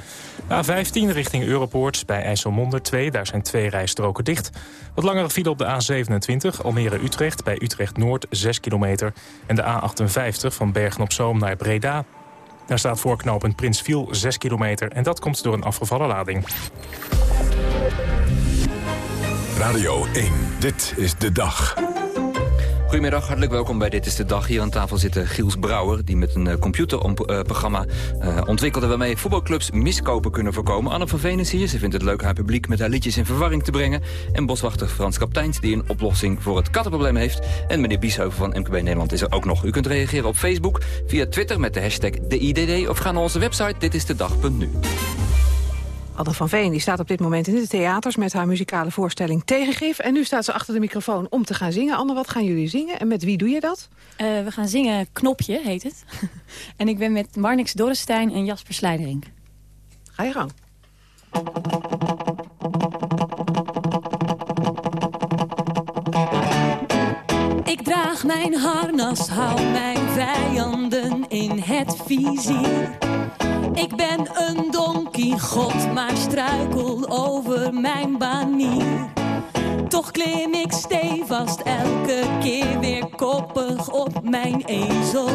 De A15 richting Europoort bij IJsselmonde 2. Daar zijn twee rijstroken dicht. Wat langere file op de A27 Almere-Utrecht bij Utrecht-Noord 6 kilometer. En de A58 van Bergen-op-Zoom naar Breda. Daar staat voor knooppunt Prinsviel 6 kilometer. En dat komt door een afgevallen lading. Radio 1, dit is de dag. Goedemiddag, hartelijk welkom bij Dit is de Dag. Hier aan tafel zit eh, Giels Brouwer... die met een eh, computerprogramma eh, ontwikkelde... waarmee voetbalclubs miskopen kunnen voorkomen. Anne van Veen is hier. Ze vindt het leuk haar publiek met haar liedjes in verwarring te brengen. En boswachter Frans Kapteins die een oplossing voor het kattenprobleem heeft. En meneer Biesheuvel van MKB Nederland is er ook nog. U kunt reageren op Facebook, via Twitter met de hashtag DIDD... of ga naar onze website ditistedag.nu. Anne van Veen die staat op dit moment in de theaters... met haar muzikale voorstelling Tegengif. En nu staat ze achter de microfoon om te gaan zingen. Anne, wat gaan jullie zingen? En met wie doe je dat? Eh, we gaan zingen Knopje, heet het. en ik ben met Marnix Dorrestein en Jasper Slijderink. Ga je gang. Ik draag mijn harnas, hou mijn vijanden in het vizier. Ik ben een donkey god, maar struikel over mijn banier. Toch klim ik stevast elke keer weer koppig op mijn ezel.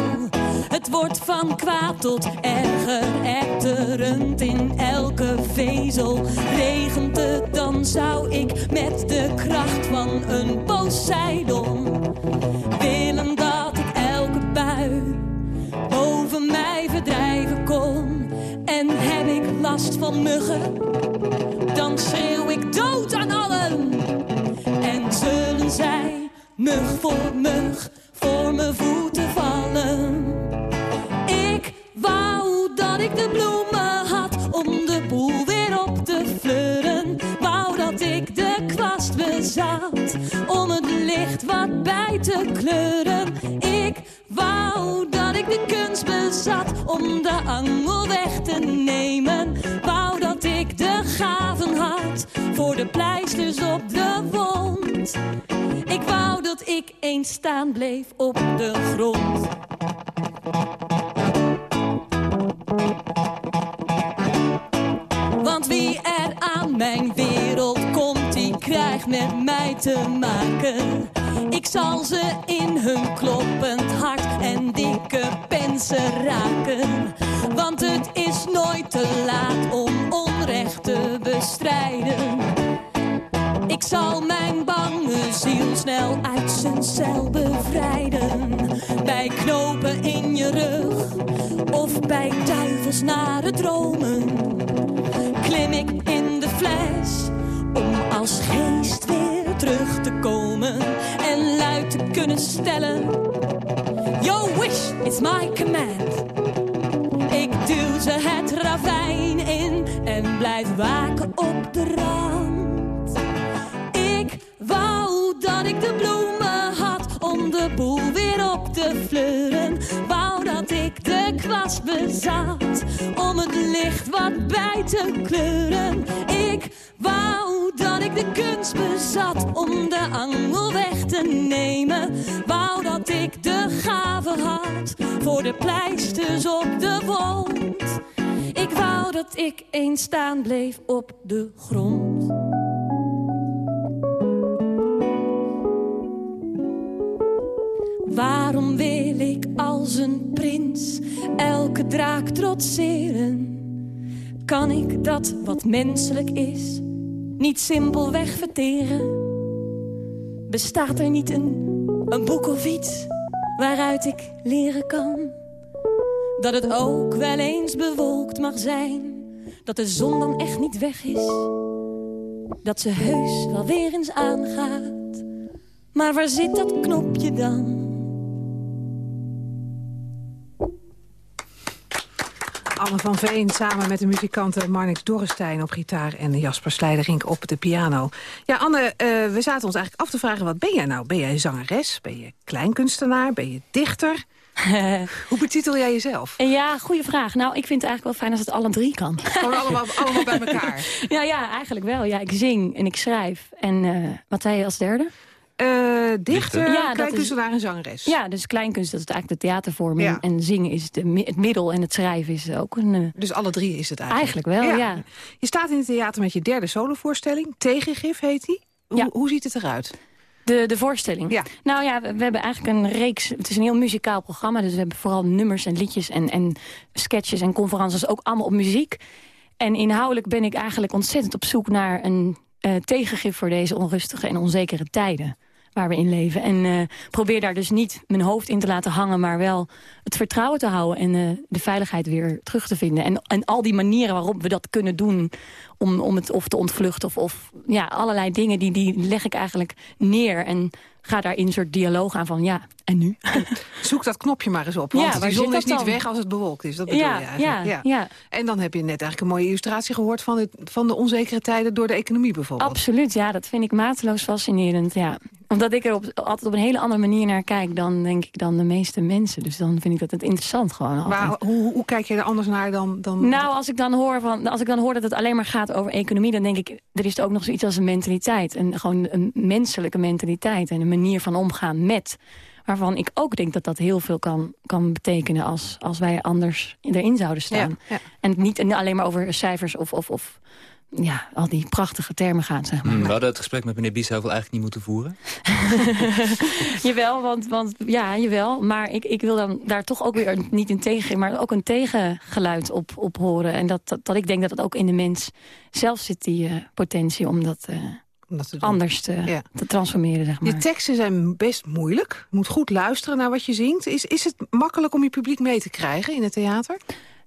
Het wordt van kwaad tot erger, etterend in elke vezel. Regent het, dan zou ik met de kracht van een Poseidon willen dat ik elke bui boven mij verdrijven kon. En heb ik last van muggen, dan schreeuw ik dood aan allen. Mug voor mug, voor mijn voeten vallen. Ik wou dat ik de bloemen had om de boel weer op te fleuren. Wou dat ik de kwast bezat om het licht wat bij te kleuren. Ik wou dat ik de kunst bezat om de angel weg te nemen. Wou dat ik de gaven had voor de pleisters op de wond. Ik eens staan bleef op de grond. Want wie er aan mijn wereld komt, die krijgt met mij te maken. Ik zal ze in hun kloppend hart en dikke pensen raken. Want het is nooit te laat om onrecht te bestrijden. Ik zal mijn bange ziel snel uit zijn cel bevrijden. Bij knopen in je rug of bij duivels nare dromen. Klim ik in de fles om als geest weer terug te komen. En luid te kunnen stellen, your wish is my command. Ik duw ze het ravijn in en blijf waken op de rand. Dat ik de bloemen had om de boel weer op te fleuren. Wou dat ik de kwast bezat om het licht wat bij te kleuren. Ik wou dat ik de kunst bezat om de angel weg te nemen. Wou dat ik de gave had voor de pleisters op de wond. Ik wou dat ik eens staan bleef op de grond. Waarom wil ik als een prins elke draak trotseren? Kan ik dat wat menselijk is niet simpelweg verteren? Bestaat er niet een, een boek of iets waaruit ik leren kan? Dat het ook wel eens bewolkt mag zijn, dat de zon dan echt niet weg is. Dat ze heus wel weer eens aangaat, maar waar zit dat knopje dan? Anne van Veen samen met de muzikanten Marnix Dorrestein op gitaar... en Jasper Sleiderink op de piano. Ja, Anne, eh, we zaten ons eigenlijk af te vragen... wat ben jij nou? Ben jij zangeres? Ben je kleinkunstenaar? Ben je dichter? Hoe betitel jij jezelf? Ja, goede vraag. Nou, ik vind het eigenlijk wel fijn als het alle drie kan. Gewoon allemaal, allemaal bij elkaar. ja, ja, eigenlijk wel. Ja, ik zing en ik schrijf. En eh, wat zei je als derde? Eh, dichter, Ja, kleinkunstenaar en zangeres. Ja, dus kleinkunst, dat is eigenlijk de theatervorming. Ja. En zingen is het middel en het schrijven is ook een... eh, Dus alle drie is het eigenlijk? Eigenlijk wel, ja. Je staat in het theater met je derde solovoorstelling. Tegengif heet die. Hoe, hoe ziet het eruit? De, de voorstelling? Ja. Nou ja, we, we hebben eigenlijk een reeks... Het is een heel muzikaal programma. Dus we hebben vooral nummers en liedjes en, en sketches en conferences. Ook allemaal op muziek. En inhoudelijk ben ik eigenlijk ontzettend op zoek naar een eh, tegengif... voor deze onrustige en onzekere tijden waar we in leven. En eh, probeer daar dus niet mijn hoofd in te laten hangen... maar wel het vertrouwen te houden en eh, de veiligheid weer terug te vinden. En, en al die manieren waarop we dat kunnen doen... om, om het of te ontvluchten of, of ja, allerlei dingen... Die, die leg ik eigenlijk neer en ga daar in een soort dialoog aan van... ja, en nu? Zoek dat knopje maar eens op. Want Ja, die waar zon is niet dan? weg als het bewolkt is. Dat bedoel Ja, je eigenlijk. ja, ja. En dan heb je net eigenlijk een mooie illustratie gehoord... van, het, van de onzekere tijden door de economie bijvoorbeeld. Absoluut, ja, dat vind ik mateloos fascinerend, ja. Omdat ik er op, altijd op een hele andere manier naar kijk... dan denk ik dan de meeste mensen. Dus dan vind ik dat het interessant gewoon altijd. Maar hoe, hoe kijk je er anders naar dan... dan Nou, als ik, dan hoor van, als ik dan hoor dat het alleen maar gaat over economie... dan denk ik, er is ook nog zoiets als een mentaliteit. En gewoon een menselijke mentaliteit en een manier van omgaan met... waarvan ik ook denk dat dat heel veel kan, kan betekenen... Als, als wij anders erin zouden staan. Ja, ja. En niet alleen maar over cijfers of, of, of ja, al die prachtige termen gaat, zeg maar. Hmm, we hadden het gesprek met meneer Biesheuvel eigenlijk niet moeten voeren. jawel, want, want ja, jawel. Maar ik, ik wil dan daar toch ook weer niet een tegen, maar ook een tegengeluid op, op horen. En dat, dat, dat ik denk dat het ook in de mens zelf zit, die eh, potentie om dat, eh, anders te, te transformeren, zeg maar. Je teksten zijn best moeilijk. Je moet goed luisteren naar wat je zingt. Is, is het makkelijk om je publiek mee te krijgen in het theater?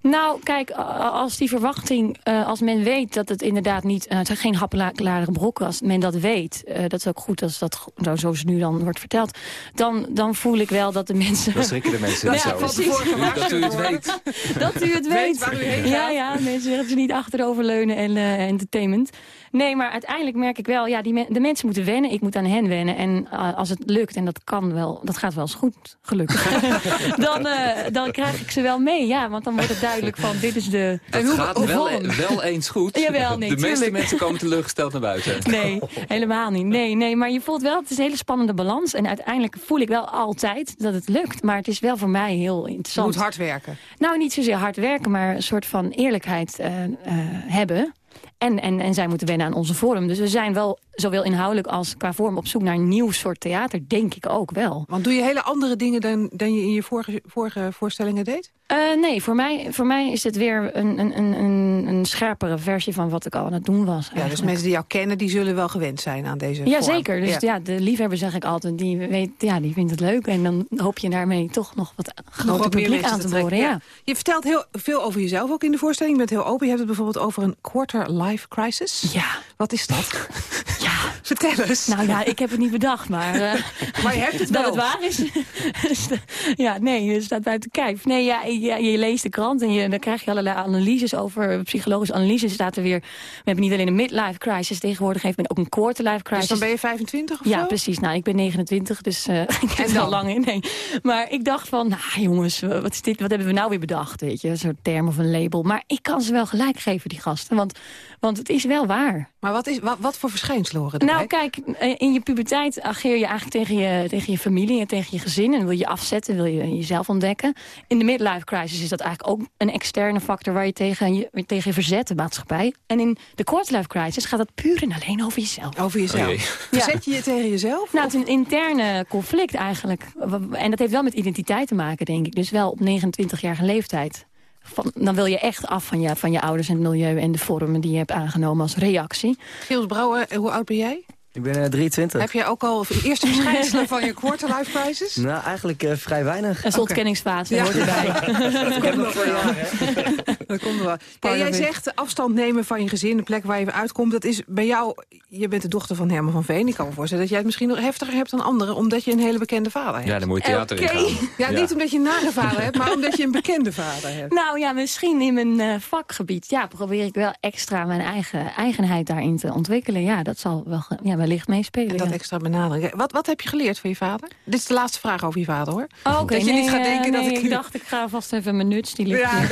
Nou, kijk, als die verwachting, eh, als men weet dat het inderdaad niet, eh, het zijn geen happelarige brokken, als men dat weet, eh, dat is ook goed als dat zo, zoals nu dan wordt verteld, dan, dan voel ik wel dat de mensen... Dan schrikken de mensen niet Ja, zo. precies. Nu dat u het weet. dat u het Weet weet. waar u heen ja, gaat. ja, mensen zeggen dat ze niet achteroverleunen en eh, entertainment. Nee, maar uiteindelijk merk ik wel, ja, die men- de mensen moeten wennen. Ik moet aan hen wennen. En eh, als het lukt, en dat kan wel, dat gaat wel eens goed, gelukkig. dan, eh, dan krijg ik ze wel mee, ja. Want dan wordt het duidelijk van, dit is de... Het de gaat wel, vorm. wel eens goed. Jawel, nee, de meeste tuurlijk. mensen komen teleurgesteld naar buiten. Nee, helemaal niet. Nee, nee, maar je voelt wel, het is een hele spannende balans. En uiteindelijk voel ik wel altijd dat het lukt. Maar het is wel voor mij heel Je interessant. moet hard werken. Nou, niet zozeer hard werken, maar een soort van eerlijkheid eh, eh, hebben. En, en, en zij moeten wennen aan onze vorm. Dus we zijn wel zowel inhoudelijk als qua vorm op zoek naar een nieuw soort theater. Denk ik ook wel. Want doe je hele andere dingen dan, dan je in je vorige, vorige voorstellingen deed? Eh, nee, voor mij, voor mij is het weer een, een, een, een, een scherpere versie van wat ik al aan het doen was. Ja, dus mensen die jou kennen, die zullen wel gewend zijn aan deze Ja, vorm. zeker. Dus ja. de liefhebber zeg ik altijd, die, weet, ja, die vindt het leuk. En dan hoop je daarmee toch nog wat groter publiek aan te trekken, boren. Ja. Je vertelt heel veel over jezelf ook in de voorstelling. Je bent heel open. Je hebt het bijvoorbeeld over een quarter life crisis. Ja. Wat is dat? ja. Vertel eens. Nou ja, ik heb het niet bedacht, maar... eh, Maar je hebt het dat wel. het waar is. de- ja, nee, het staat buiten kijf. Nee, ja, je, je leest de krant en je, dan krijg je allerlei analyses over... Psychologische analyses staat er weer... We hebben niet alleen een midlife crisis, tegenwoordig heeft men ook een quarter life crisis. Dus dan ben je 25 of Ja, zo? precies. Nou, ik ben 29, dus eh ik heb er al lang in. Nee. Maar ik dacht van, nou jongens, wat, is dit, wat hebben we nou weer bedacht? Weet je, een soort term of een label. Maar ik kan ze wel gelijk geven, die gasten. Want, want het is wel waar. Maar wat, is, wat, wat voor verschijnselen horen erbij? Nou, kijk, eh, in je puberteit ageer je eigenlijk tegen je, tegen je familie en tegen je gezin. En wil je afzetten, wil je jezelf ontdekken. In de midlife crisis is dat eigenlijk ook een externe factor... waar je tegen je, tegen je verzet, de maatschappij. En in de quarter life crisis gaat dat puur en alleen over jezelf. Over jezelf. Oh jee. Verzet je je tegen jezelf? Nou, het is een interne conflict eigenlijk. En dat heeft wel met identiteit te maken, denk ik. Dus wel op 29-jarige leeftijd. Van, dan wil je echt af van je, van je ouders en het milieu... en de vormen die je hebt aangenomen als reactie. Giels Brouwer, eh, hoe oud ben jij? Ik ben eh, 23. Heb jij ook al eerste verschijnselen van je quarter life crisis? Nou, eigenlijk eh, vrij weinig. Een ontkenningsfase Ja. hoort erbij. dat komt nog wel. Dat komt wel. Ja, jij zegt afstand nemen van je gezin, de plek waar je uitkomt. Dat is bij jou, je bent de dochter van Herman van Veen. Ik kan me voorstellen dat jij het misschien nog heftiger hebt dan anderen. Omdat je een hele bekende vader hebt. Ja, dan moet je theater in gaan. Ja, niet omdat je een nare vader hebt, maar omdat je een bekende vader hebt. Nou ja, misschien in mijn eh, vakgebied. Ja, probeer ik wel extra mijn eigen eigenheid daarin te ontwikkelen. Ja, dat zal wel ja, wellicht meespelen. En dat ja. extra benadrukken. Wat, wat heb je geleerd van je vader? Dit is de laatste vraag over je vader, hoor. Oh, oké. Dat je Nee, niet gaat eh, denken dat nee, ik... ik dacht, ik ga vast even mijn nuts, die ligt Ja,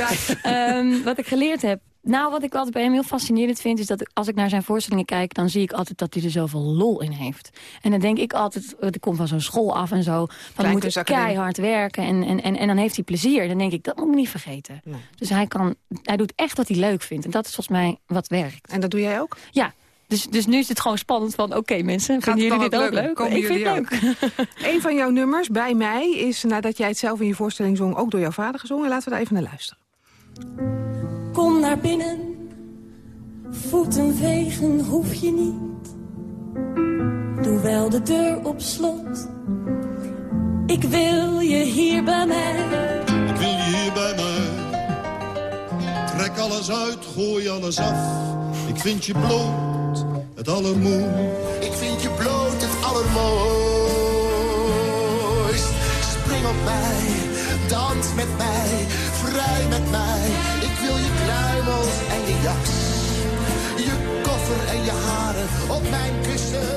Ehm, wat ik geleerd heb. Nou, wat ik altijd bij hem heel fascinerend vind... is dat ik- als ik naar zijn voorstellingen kijk... dan zie ik altijd dat hij er zoveel lol in heeft. En dan denk ik altijd... ik kom van zo'n school af en zo... van we moeten Kleinkunstacademie. keihard werken en, en, en, en dan heeft hij plezier. Dan denk ik, dat moet ik niet vergeten. Dus hij, kan, hij doet echt wat hij leuk vindt. En dat is volgens mij wat werkt. En dat doe jij ook? Ja. Dus, dus nu is het gewoon spannend van... oké mensen, Gaat vinden jullie dan dit ook leuk? Komen ik vind het leuk. Een van jouw nummers, Bij mij, is nadat jij het zelf in je voorstelling zong... ook door jouw vader gezongen. Laten we daar even naar luisteren. Kom naar binnen, voeten vegen hoef je niet. Doe wel de deur op slot. Ik wil je hier bij mij. Ik wil je hier bij mij. Trek alles uit, gooi alles af. Ik vind je bloot, het allermoe. Ik vind je bloot het allermooist. Spring op mij, dans met vrij met mij. Ik wil je kruimels en je jas. Je koffer en je haren op mijn kussen.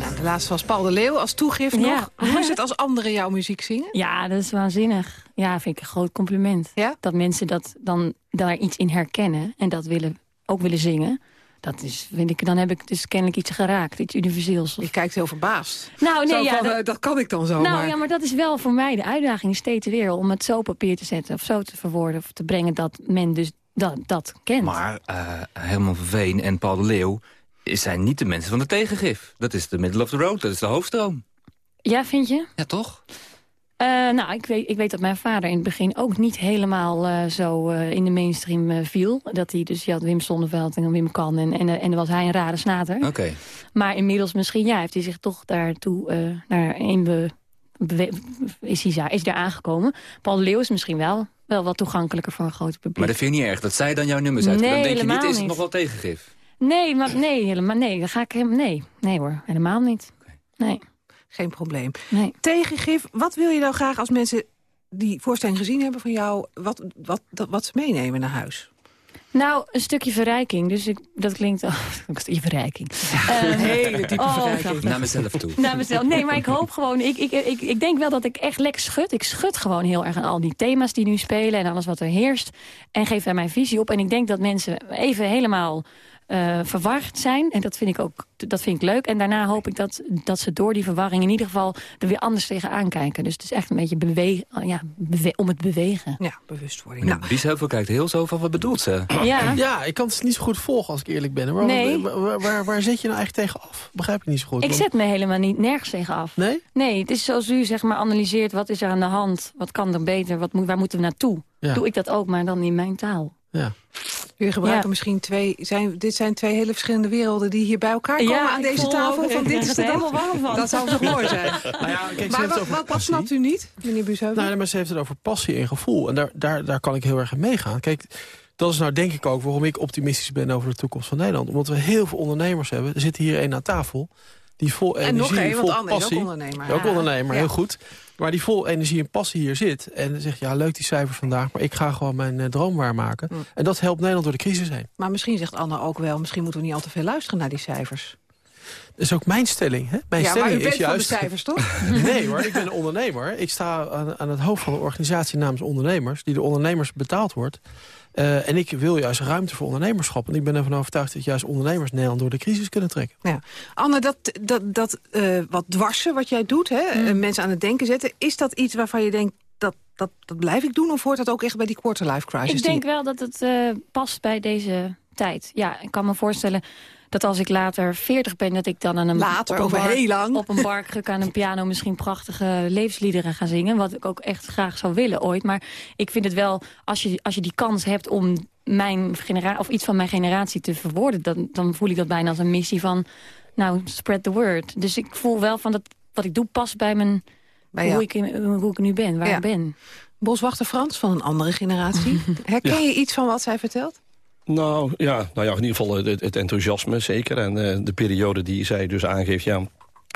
Nou, de laatste was Paul de Leeuw als toegift Ja. nog. Hoe is het als anderen jouw muziek zingen? Ja, dat is waanzinnig. Ja, vind ik een groot compliment. Dat mensen dat dan daar iets in herkennen en dat willen, ook willen zingen. Dat is, vind ik, dan heb ik dus kennelijk iets geraakt, iets universeels. Je kijkt heel verbaasd. Nou, nee, Zo ja, van, dat, eh, dat kan ik dan zo. nou maar. ja, maar dat is wel voor mij de uitdaging steeds weer om het zo op papier te zetten of zo te verwoorden of te brengen dat men dus dat, dat kent. Maar eh, Herman van Veen en Paul de Leeuw zijn niet de mensen van de tegengif. Dat is de middle of the road, dat is de hoofdstroom. Ja, vind je? Ja, toch? Eh, nou, ik weet, ik weet dat mijn vader in het begin ook niet helemaal eh, zo eh, in de mainstream viel. Dat hij dus, je had Wim Sonneveld en Wim Kan en, en, en dan was hij een rare snater. Oké. Maar inmiddels misschien, ja, heeft hij zich toch daartoe, naar een be, is, hij, daar- is hij daar aangekomen. Paul Leeuw is misschien wel wel wat toegankelijker voor een groot publiek. Maar dat vind je niet erg, dat zij dan jouw nummers uit. Nee, dan denk je niet, helemaal is het nog wel tegengif? Nee, maar nee, helemaal nee. Dan ga ik helemaal nee. Nee hoor, helemaal niet. Nee. Geen probleem. Nee. Tegengif, wat wil je nou graag als mensen die voorstelling gezien hebben van jou... wat, wat, dat, wat ze meenemen naar huis? Nou, een stukje verrijking. Dus ik, dat klinkt... Oh, een stukje verrijking. Ehm, hele diepe oh, verrijking. Naar mezelf toe. Naar mezelf. Nee, maar ik hoop gewoon... Ik, ik, ik, ik denk wel dat ik echt lekker schud. Ik schud gewoon heel erg aan al die thema's die nu spelen... en alles wat er heerst. En geef daar mijn visie op. En ik denk dat mensen even helemaal eh, verward zijn. En dat vind ik ook dat vind ik leuk. En daarna hoop ik dat, dat ze door die verwarring... in ieder geval er weer anders tegenaan kijken. Dus het is echt een beetje bewe ja, bewe om het bewegen. Ja, bewustwording. Nou, Biesheuvel kijkt heel zo van, wat bedoelt ze? Ja. ja, ik kan het niet zo goed volgen als ik eerlijk ben. Maar Nee. waar, waar, waar, waar zet je nou eigenlijk tegen af? Begrijp ik niet zo goed. Ik zet me helemaal niet nergens tegen af. Nee? Nee, het is zoals u zeg maar analyseert wat is er aan de hand, wat kan er beter, wat moet, waar moeten we naartoe. Ja. Doe ik dat ook, maar dan in mijn taal. Ja. Jullie gebruiken Ja. misschien twee... Zijn, dit zijn twee hele verschillende werelden die hier bij elkaar komen Ja, aan deze tafel. ook- Van dit is er de helemaal dag. warm van. Dat zou toch mooi zijn. Nou ja, kijk, maar wat, wat, snapt u niet, meneer Busheuvel? Nou, nee, maar ze heeft het over passie en gevoel. En daar, daar, daar kan ik heel erg in meegaan. Kijk, dat is nou denk ik ook waarom ik optimistisch ben over de toekomst van Nederland. Omdat we heel veel ondernemers hebben. Er zit hier één aan tafel. Die vol En energie, nog want vol Anne is ook passie. ondernemer. Ja, ook ondernemer, Ja. heel goed. Maar die vol energie en passie hier zit. En zegt, ja, leuk die cijfers vandaag. Maar ik ga gewoon mijn eh, droom waarmaken. Hm. En dat helpt Nederland door de crisis heen. Maar misschien zegt Anne ook wel... misschien moeten we niet al te veel luisteren naar die cijfers. Dat is ook mijn stelling. Hè? Mijn ja, maar stelling u bent is juist... van de cijfers, toch? Nee hoor, ik ben een ondernemer. Ik sta aan, aan het hoofd van een organisatie namens ondernemers... die de ondernemers betaald wordt. Eh, en ik wil juist ruimte voor ondernemerschap. En ik ben ervan overtuigd dat juist ondernemers Nederland door de crisis kunnen trekken. Ja. Anne, dat, dat, dat eh, wat dwarsen wat jij doet, hè, Mm. eh, mensen aan het denken zetten... is dat iets waarvan je denkt, dat, dat, dat blijf ik doen? Of hoort dat ook echt bij die quarter-life crisis? Ik denk wel dat het eh, past bij deze tijd. Ja, ik kan me voorstellen dat als ik later 40 ben... dat ik dan aan een, Later, op een over bar- heel lang. op een barkruk aan een piano misschien prachtige levensliederen ga zingen. Wat ik ook echt graag zou willen ooit. Maar ik vind het wel, als je, als je die kans hebt om mijn generatie of iets van mijn generatie te verwoorden... Dan, dan voel ik dat bijna als een missie van, nou, spread the word. Dus ik voel wel van dat wat ik doe past bij mijn... Bij hoe, ik, in- hoe ik nu ben, waar Ja. ik ben. Boswachter Frans van een andere generatie. Herken je iets van wat zij vertelt? Nou ja, nou ja, in ieder geval het, enthousiasme zeker. En eh, de periode die zij dus aangeeft, ja...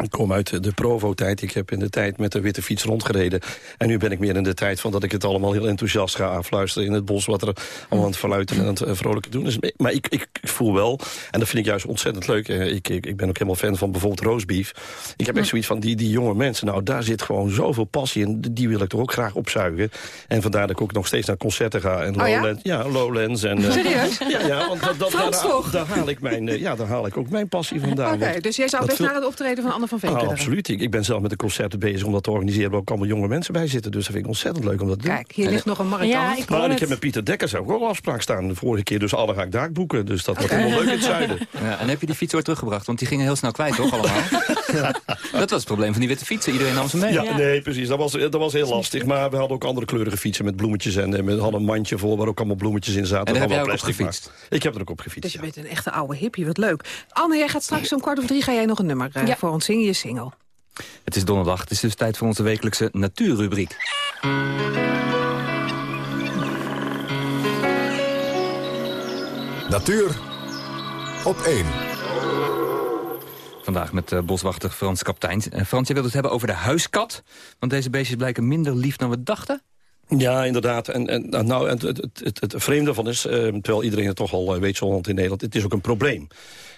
Ik kom uit de Provo-tijd. Ik heb in de tijd met de witte fiets rondgereden. En nu ben ik meer in de tijd van dat ik het allemaal heel enthousiast ga afluisteren... in het bos, wat er allemaal aan het verluiten en aan het eh, vrolijke doen is. Maar ik, ik voel wel, en dat vind ik juist ontzettend leuk... eh, Ik, ik, ik ben ook helemaal fan van bijvoorbeeld roastbeef. Ik heb echt zoiets van, die, die jonge mensen... nou, daar zit gewoon zoveel passie in. Die wil ik toch ook graag opzuigen. En vandaar dat ik ook nog steeds naar concerten ga. En Oh? Lowlands, ja? Lowlands. En, eh, Serieus? ja, ja, want dat, daar, daar haal ik mijn, ja, daar haal ik ook mijn passie vandaan. Oké, dus jij zou best naar het optreden van Anne van Veen kunnen. absoluut. Ik, ik ben zelf met de concerten bezig om dat te organiseren... waar ook allemaal jonge mensen bij zitten. Dus dat vind ik ontzettend leuk om dat te doen. Kijk, hier ligt nog een marathon. Ja, ik Maar ik heb met Pieter Dekkers ook wel een afspraak staan. De vorige keer dus alle ga ik daar boeken. Dus dat wordt helemaal leuk in het zuiden. Ja, en heb je die fiets ooit teruggebracht? Want die gingen heel snel kwijt, toch, allemaal? Dat was het probleem van die witte fietsen. Iedereen nam ze mee. Ja, nee, precies. Dat was, dat was heel lastig. Maar we hadden ook andere kleurige fietsen met bloemetjes. En eh, we hadden een mandje voor waar ook allemaal bloemetjes in zaten. En daar heb jij ook op plastic, gefietst? maar- Ik heb er ook op gefietst, Dus je ja. bent een echte oude hippie, wat leuk. Anne, jij gaat straks om kwart of drie ga jij nog een nummer eh, Ja. voor ons zingen, je single. Het is donderdag. Het is dus tijd voor onze wekelijkse natuurrubriek. Natuur op 1. Vandaag met eh, boswachter Frans Kaptein. Eh, Frans, je wilt het hebben over de huiskat. Want deze beestjes blijken minder lief dan we dachten. Ja, inderdaad. En, en, nou, en het, het, het, vreemde van is, eh, terwijl iedereen het toch al weet zo in Nederland... het is ook een probleem.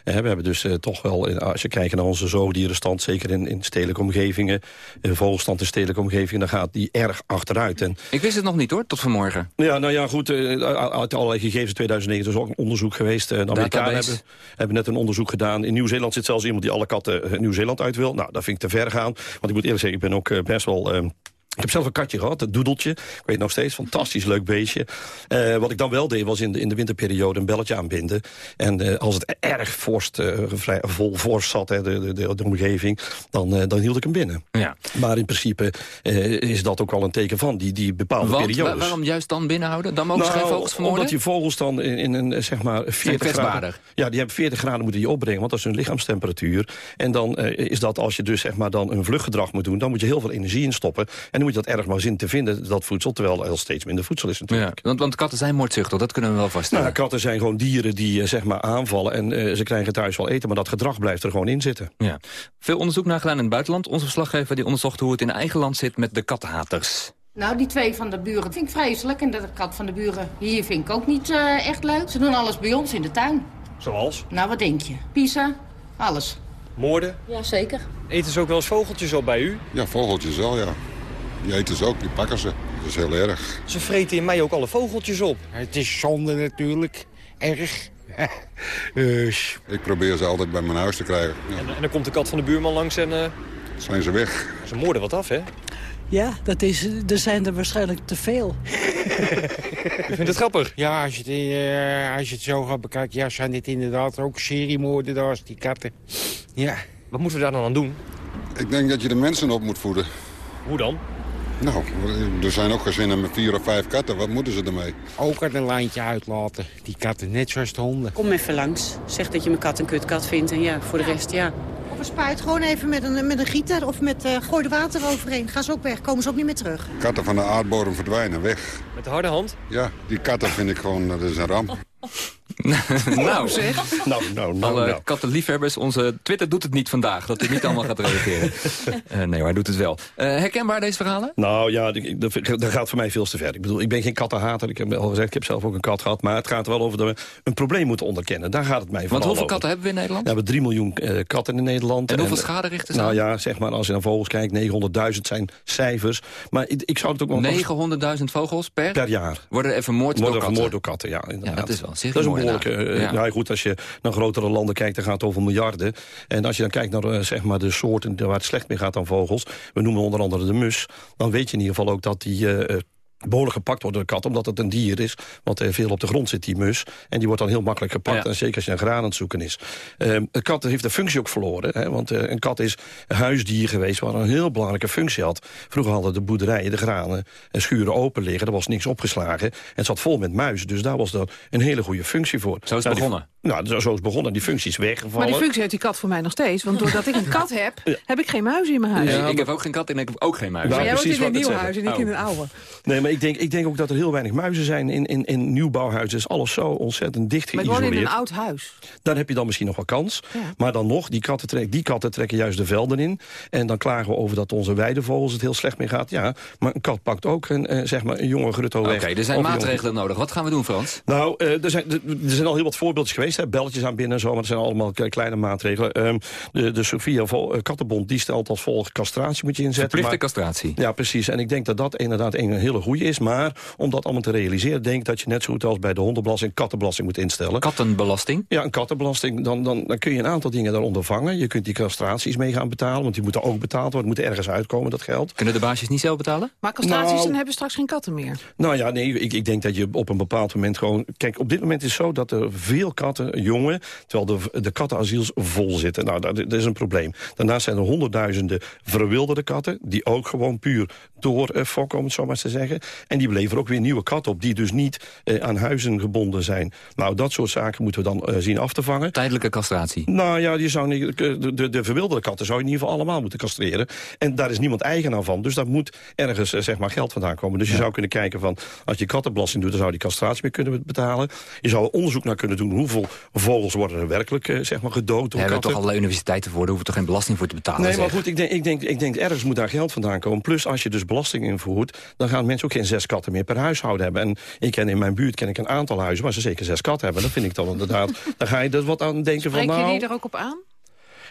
Eh, we hebben dus eh, toch wel, als je kijkt naar onze zoogdierenstand... zeker in, in stedelijke omgevingen, eh, vogelstand in stedelijke omgevingen... dan gaat die erg achteruit. En Ik wist het nog niet, hoor, tot vanmorgen. Ja, nou ja, goed. Uit allerlei gegevens 2009 is ook een onderzoek geweest. De Amerikanen hebben, hebben net een onderzoek gedaan. In Nieuw-Zeeland zit zelfs iemand die alle katten Nieuw-Zeeland uit wil. Nou, dat vind ik te ver gaan. Want ik moet eerlijk zeggen, ik ben ook best wel... eh, ik heb zelf een katje gehad, het doedeltje. Ik weet nog steeds, fantastisch leuk beestje. Eh, wat ik dan wel deed, was in de, in de winterperiode een belletje aanbinden. En eh, als het erg vorst, eh, vrij, vol vorst zat, hè, de, de, de, omgeving, dan, dan hield ik hem binnen. Ja. Maar in principe is dat ook wel een teken van die, die bepaalde Want, periodes. wa- waarom juist dan binnenhouden? Dan mogen ze geen vogels vermoorden? Nou, omdat die vogels dan in, in een, zeg maar, 40 kwetsbaarder. graden... Ja, die hebben 40 graden moeten die opbrengen, want dat is hun lichaamstemperatuur. En dan is dat, als je dus zeg maar dan een vluchtgedrag moet doen... dan moet je heel veel energie instoppen. En moet je dat erg maar zien te vinden, dat voedsel... terwijl er al steeds minder voedsel is natuurlijk. Ja, want, want katten zijn moordzuchtig, dat kunnen we wel vaststellen. Nou, katten zijn gewoon dieren die eh, zeg maar aanvallen... en eh, ze krijgen thuis wel eten, maar dat gedrag blijft er gewoon in zitten. Ja. Veel onderzoek naar gedaan in het buitenland. Onze verslaggever die onderzocht hoe het in eigen land zit met de kattenhaters. Nou, die twee van de buren vind ik vreselijk. En de kat van de buren hier vind ik ook niet eh, echt leuk. Ze doen alles bij ons in de tuin. Zoals? Nou, wat denk je? Pizza, alles. Moorden? Ja, zeker. Eten ze ook wel eens vogeltjes op bij u? Ja, vogeltjes wel, ja. Die eten ze ook, die pakken ze. Dat is heel erg. Ze vreten in mij ook alle vogeltjes op. Het is zonde natuurlijk. Erg. Dus. Ik probeer ze altijd bij mijn huis te krijgen. Ja. En, en dan komt de kat van de buurman langs en eh, Zijn ze weg. ze moorden wat af, hè? Ja, dat is, er zijn er waarschijnlijk te veel. Ik vind het grappig. Ja, als je het, eh, als je het zo gaat bekijken, ja, zijn dit inderdaad ook seriemoordenaars, die katten. Ja. Wat moeten we daar dan aan doen? Ik denk dat je de mensen op moet voeden. Hoe dan? Nou, er zijn ook gezinnen met vier of vijf katten. Wat moeten ze ermee? Ook er een lijntje uitlaten. Die katten, net zoals de honden. Kom even langs. Zeg dat je mijn kat een kutkat vindt. En ja, voor de rest, ja. Of een spuit gewoon even met een, met een gieter of met eh gooi er water overheen. Gaan ze ook weg, komen ze ook niet meer terug. Katten van de aardbodem verdwijnen, weg. Met de harde hand? Ja, die katten vind ik gewoon, dat is een ramp. nou, zeg. Nou, nou, nou, Alle nou. kattenliefhebbers, onze Twitter doet het niet vandaag. Dat hij niet allemaal gaat reageren. Eh, nee, maar hij doet het wel. Eh, herkenbaar deze verhalen? Nou ja, ik- dat gaat voor mij veel te ver. Ik bedoel, ik ben geen kattenhater. Ik heb al gezegd, ik heb zelf ook een kat gehad. Maar het gaat er wel over dat we een probleem moeten onderkennen. Daar gaat het mij Want vooral hoeveel over. katten hebben we in Nederland? We hebben 3 miljoen eh, katten in Nederland. En hoeveel schade richten ze Nou ja, zeg maar, als je naar vogels kijkt, 900.000 zijn cijfers. Maar ik, ik zou het ook wel... 900.000 vogels per? Per jaar. Worden er vermoord door Worden katten? vermoord door katten, ja. Inderdaad. dat is wel een Behoorlijke... eh, Ja. ja. goed, als je naar grotere landen kijkt, dan gaat het over miljarden. En als je dan kijkt naar eh, zeg maar de soorten waar het slecht mee gaat aan vogels... we noemen onder andere de mus... dan weet je in ieder geval ook dat die... eh, eh, behoorlijk gepakt wordt door de kat, omdat het een dier is. Want er veel op de grond zit, die mus. En die wordt dan heel makkelijk gepakt. En zeker als je een graan aan het zoeken is. Ehm, een kat heeft de functie ook verloren. Hè, want eh, een kat is een huisdier geweest... waar een heel belangrijke functie had. Vroeger hadden de boerderijen, de granen en schuren open liggen. Er was niks opgeslagen. En het zat vol met muizen. Dus daar was dat een hele goede functie voor. Zo is het Nou, die- begonnen. nou, zo is het begonnen. Die functie is weggevallen. Maar die functie heeft die kat voor mij nog steeds. Want doordat ik een kat heb, heb ik geen muizen in mijn huis. Nee, ik heb ook geen kat en ik heb ook geen muis. Maar jij woont precies in een nieuw huis en ik Oh. in een oude. Nee, maar ik denk, ik denk ook dat er heel weinig muizen zijn in, in, in nieuwbouwhuizen. is alles zo ontzettend dicht Maar geïsoleerd. in een oud huis. Dan heb je dan misschien nog wel kans. Maar dan nog, die katten, trek, die katten trekken juist de velden in. En dan klagen we over dat onze weidevogels het heel slecht mee gaat. Ja, maar een kat pakt ook een, eh, zeg maar een jonge grutto Oké, weg. er zijn jonge- maatregelen nodig. Wat gaan we doen, Frans? nou, eh, er, zijn, er zijn al heel wat voorbeeldjes geweest. Hè. Belletjes aan binnen en zo, maar dat zijn allemaal kleine maatregelen. Ehm, de de Sophia Vo- eh, Kattenbond die stelt als volgt castratie moet je inzetten. Verplichte maar- castratie. Ja, precies. En ik denk dat dat inderdaad een hele goede is. Maar om dat allemaal te realiseren, denk ik dat je net zo goed als bij de hondenbelasting kattenbelasting moet instellen. Kattenbelasting? Ja, een kattenbelasting. Dan, dan, dan kun je een aantal dingen daaronder vangen. Je kunt die castraties mee gaan betalen, want die moeten ook betaald worden. moet ergens uitkomen, dat geld. Kunnen de baasjes niet zelf betalen? Maar castraties, Nou- dan hebben straks geen katten meer. Nou ja, nee, ik, ik denk dat je op een bepaald moment gewoon... Kijk, op dit moment is het zo dat er veel katten, jongen... terwijl de, de kattenasiels vol zitten. Nou, dat, dat is een probleem. Daarnaast zijn er honderdduizenden verwilderde katten... die ook gewoon puur door eh, fokken, om het zo maar eens te zeggen. En die leveren ook weer nieuwe katten op... die dus niet eh, aan huizen gebonden zijn. Nou, dat soort zaken moeten we dan eh, zien af te vangen. Tijdelijke castratie. Nou ja, je zou niet, de, de, de verwilderde katten zou je in ieder geval allemaal moeten castreren. En daar is niemand eigenaar van. Dus daar moet ergens eh, zeg maar, geld vandaan komen. Dus je zou kunnen kijken van, als je kattenbelasting doet... dan zou je die castratie mee kunnen betalen. Je zou er onderzoek naar kunnen doen hoeveel vogels worden er werkelijk eh, zeg maar, gedood door hebben we katten. toch allerlei universiteiten voor. Daar hoeven we toch geen belasting voor te betalen? Nee, maar goed, ik denk, ik, denk, ik denk ergens moet daar geld vandaan komen. Plus, als je dus belasting invoert... dan gaan mensen ook geen zes katten meer per huishouden hebben. En ik ken in mijn buurt ken ik een aantal huizen... waar ze zeker zes katten hebben. Dan vind ik dan inderdaad... dan ga je er wat aan denken van... Spreek je nou, die er ook op aan?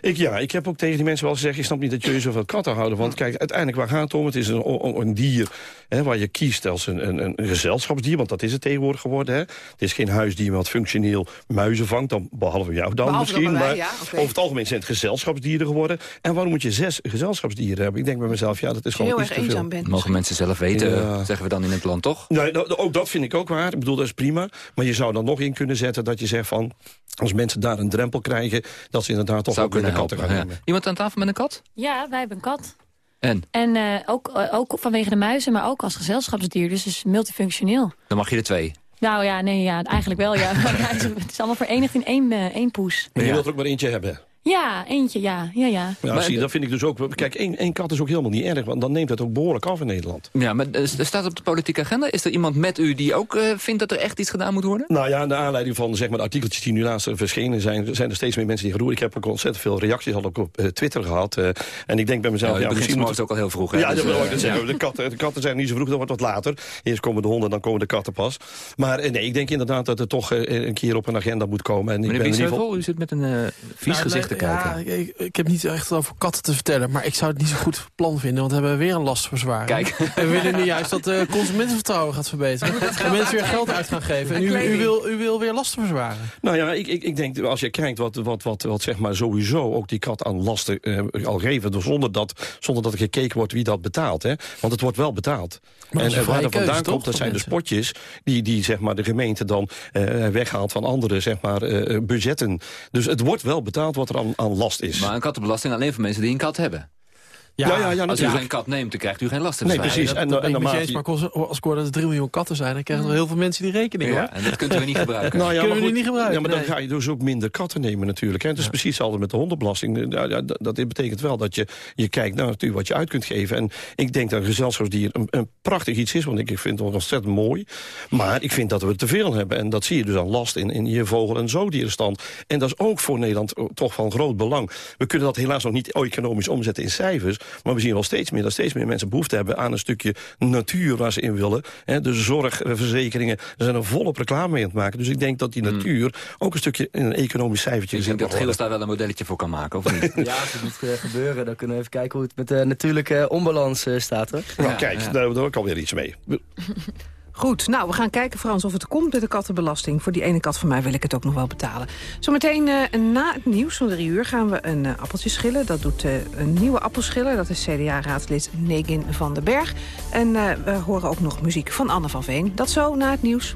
Ik, ja, ik heb ook tegen die mensen wel gezegd... ik snap niet dat jullie zoveel katten houden. Want kijk, uiteindelijk waar gaat het om? Het is een, een dier hè, waar je kiest als een, een, een gezelschapsdier. Want dat is het tegenwoordig geworden. Hè. Het is geen huisdier wat functioneel muizen vangt. Dan, behalve jou dan Behalve misschien. dan maar over het algemeen zijn het gezelschapsdieren geworden. En waarom moet je zes gezelschapsdieren hebben? Ik denk bij mezelf, ja, dat is gewoon heel iets erg te veel. bent. Mogen mensen zelf weten, Ja. zeggen we dan in het land, toch? Nee, nou, ook dat vind ik ook waar. Ik bedoel, dat is prima. Maar je zou dan nog in kunnen zetten dat je zegt van... als mensen daar een drempel krijgen... dat ze inderdaad toch Zou ook kunnen katten helpen. gaan ja. nemen. Iemand aan tafel met een kat? Ja, wij hebben een kat. En? En eh, ook, eh, ook vanwege de muizen, maar ook als gezelschapsdier. Dus het is multifunctioneel. Dan mag je er twee. Nou ja, nee, ja, eigenlijk wel. Ja. Maar het is allemaal verenigd in één, eh, één poes. En je wilt er ook maar eentje hebben. Ja, eentje, ja. ja, ja. Ja, zie je, dat vind ik dus ook... Kijk, één, één kat is ook helemaal niet erg, want dan neemt het ook behoorlijk af in Nederland. Ja, maar er staat op de politieke agenda. Is er iemand met u die ook eh, vindt dat er echt iets gedaan moet worden? Nou ja, naar aanleiding van zeg maar, de artikeltjes die nu laatst verschenen zijn... zijn er steeds meer mensen die geroerd. Ik heb ook ontzettend veel reacties al ook op eh, Twitter gehad. eh, en ik denk bij mezelf... Ja, misschien s'morgens ook al heel vroeg, hè, Ja, dus, dat wil ik net zeggen. De katten, de katten zijn niet zo vroeg, dat wordt wat later. Eerst komen de honden, dan komen de katten pas. Maar nee, ik denk inderdaad dat het toch een keer op een agenda moet komen. En ik ben in ieder geval... Biesheuvel, u zit met een eh, vies Nou, gezicht te nee, kijken. Ja, ik, ik heb niet echt over katten te vertellen, maar ik zou het niet zo goed plan vinden, want we hebben weer een lastverzwaring. Kijk. En we willen nu juist dat de consumentenvertrouwen gaat verbeteren. En mensen weer geld uit gaan geven. En u, u, wil, u wil weer lasten verzwaren. Nou ja, ik, ik, ik denk, als je kijkt wat, wat, wat, wat zeg maar sowieso ook die kat aan lasten eh, al geven... dus zonder dat, zonder dat er gekeken wordt wie dat betaalt. Hè? Want het wordt wel betaald. dat en eh, waar dat vandaan komt, dat zijn de mensen? spotjes... die, die zeg maar, de gemeente dan eh, weghaalt van andere zeg maar, eh, budgetten. Dus het wordt wel betaald wat er is. Maar een kattenbelasting alleen voor mensen die een kat hebben. Ja, ja, ja, Als u geen kat neemt, dan krijgt u geen lasten. Nee, precies. En- dat en met je eens, maar als, als ik hoor dat er 3 miljoen katten zijn... dan krijgen er heel veel mensen die rekening, hoor. en dat kunt u weer niet gebruiken. Nou ja, Kunnen we niet gebruiken, Ja, maar dan ga je dus ook minder katten nemen natuurlijk. Hè. Het is precies hetzelfde met de hondenbelasting. Dat, betekent wel dat je, je kijkt naar natuurlijk wat je uit kunt geven. En ik denk dat een gezelschapsdier een, een prachtig iets is. Want ik, ik vind het ontzettend mooi. Maar ik vind dat we te veel hebben. En dat zie je dus aan last in, in je vogel- en zoodierenstand. En dat is ook voor Nederland toch van groot belang. We kunnen dat helaas nog niet economisch omzetten in cijfers. Maar we zien wel steeds meer dat steeds meer mensen behoefte hebben... aan een stukje natuur waar ze in willen. Hè, de zorgverzekeringen, er zijn er volop reclame mee aan het maken. Dus ik denk dat die natuur ook een stukje in een economisch cijfertje Dus ik denk dat worden. daar wel een modelletje voor kan maken, of niet? Ja, als het moet eh, gebeuren, dan kunnen we even kijken hoe het met de natuurlijke onbalans eh, staat. Hoor. Nou kijk, daar hebben we ook alweer iets mee. Goed, nou, we gaan kijken, Frans, of het komt met de kattenbelasting. Voor die ene kat van mij wil ik het ook nog wel betalen. Zometeen eh, na het nieuws van drie uur gaan we een eh, appeltje schillen. Dat doet eh, een nieuwe appelschiller. Dat is CDA-raadslid Negin van den Berg. En we horen ook nog muziek van Anne van Veen. Dat zo na het nieuws.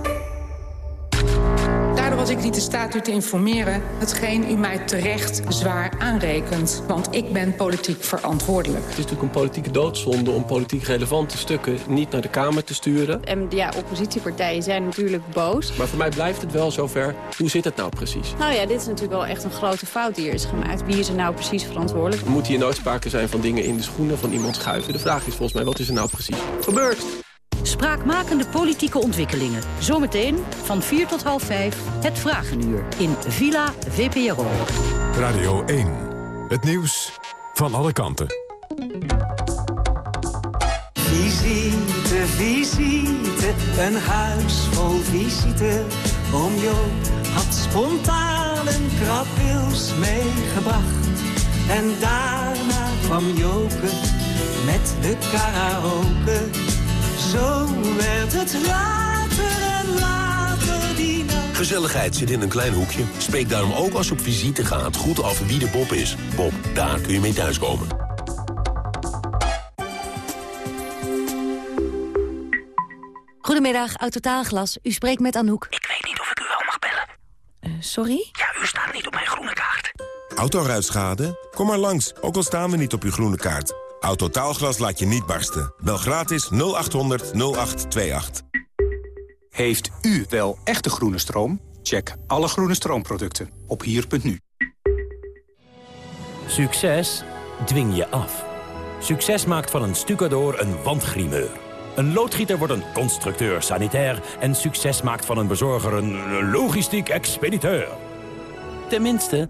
Was ik niet in staat u te informeren... hetgeen u mij terecht zwaar aanrekent. Want ik ben politiek verantwoordelijk. Het is natuurlijk een politieke doodzonde om politiek relevante stukken niet naar de Kamer te sturen. En ja, oppositiepartijen zijn natuurlijk boos. Maar voor mij blijft het wel zover. Hoe zit het nou precies? Nou ja, dit is natuurlijk wel echt een grote fout die hier is gemaakt. Wie is er nou precies verantwoordelijk? Er moet hier nooit sprake zijn van dingen in de schoenen van iemand schuiven. De vraag is volgens mij, wat is er nou precies gebeurd? Spraakmakende politieke ontwikkelingen. Zometeen van 4 tot half 5 het Vragenuur in Villa VPRO. Radio 1. Het nieuws van alle kanten. Visite, visite, een huis vol visite. Oom Joop had spontaan een krabwils meegebracht. En daarna kwam Joke met de karaoke. Zo werd het later en later die nacht. Gezelligheid zit in een klein hoekje. Spreek daarom ook als je op visite gaat goed af wie de Bob is. Bob, daar kun je mee thuiskomen. Goedemiddag, Autotaalglas. U spreekt met Anouk. Ik weet niet of ik u wel mag bellen. Eh, sorry? Ja, u staat niet op mijn groene kaart. Autoruitschade? Kom maar langs, ook al staan we niet op uw groene kaart. Autotaalglas laat je niet barsten. Bel gratis 0800 0828. Heeft u wel echte groene stroom? Check alle groene stroomproducten op hier.nu. Succes dwing je af. Succes maakt van een stucador een wandgrimeur. Een loodgieter wordt een constructeur sanitair... en succes maakt van een bezorger een logistiek expediteur. Tenminste,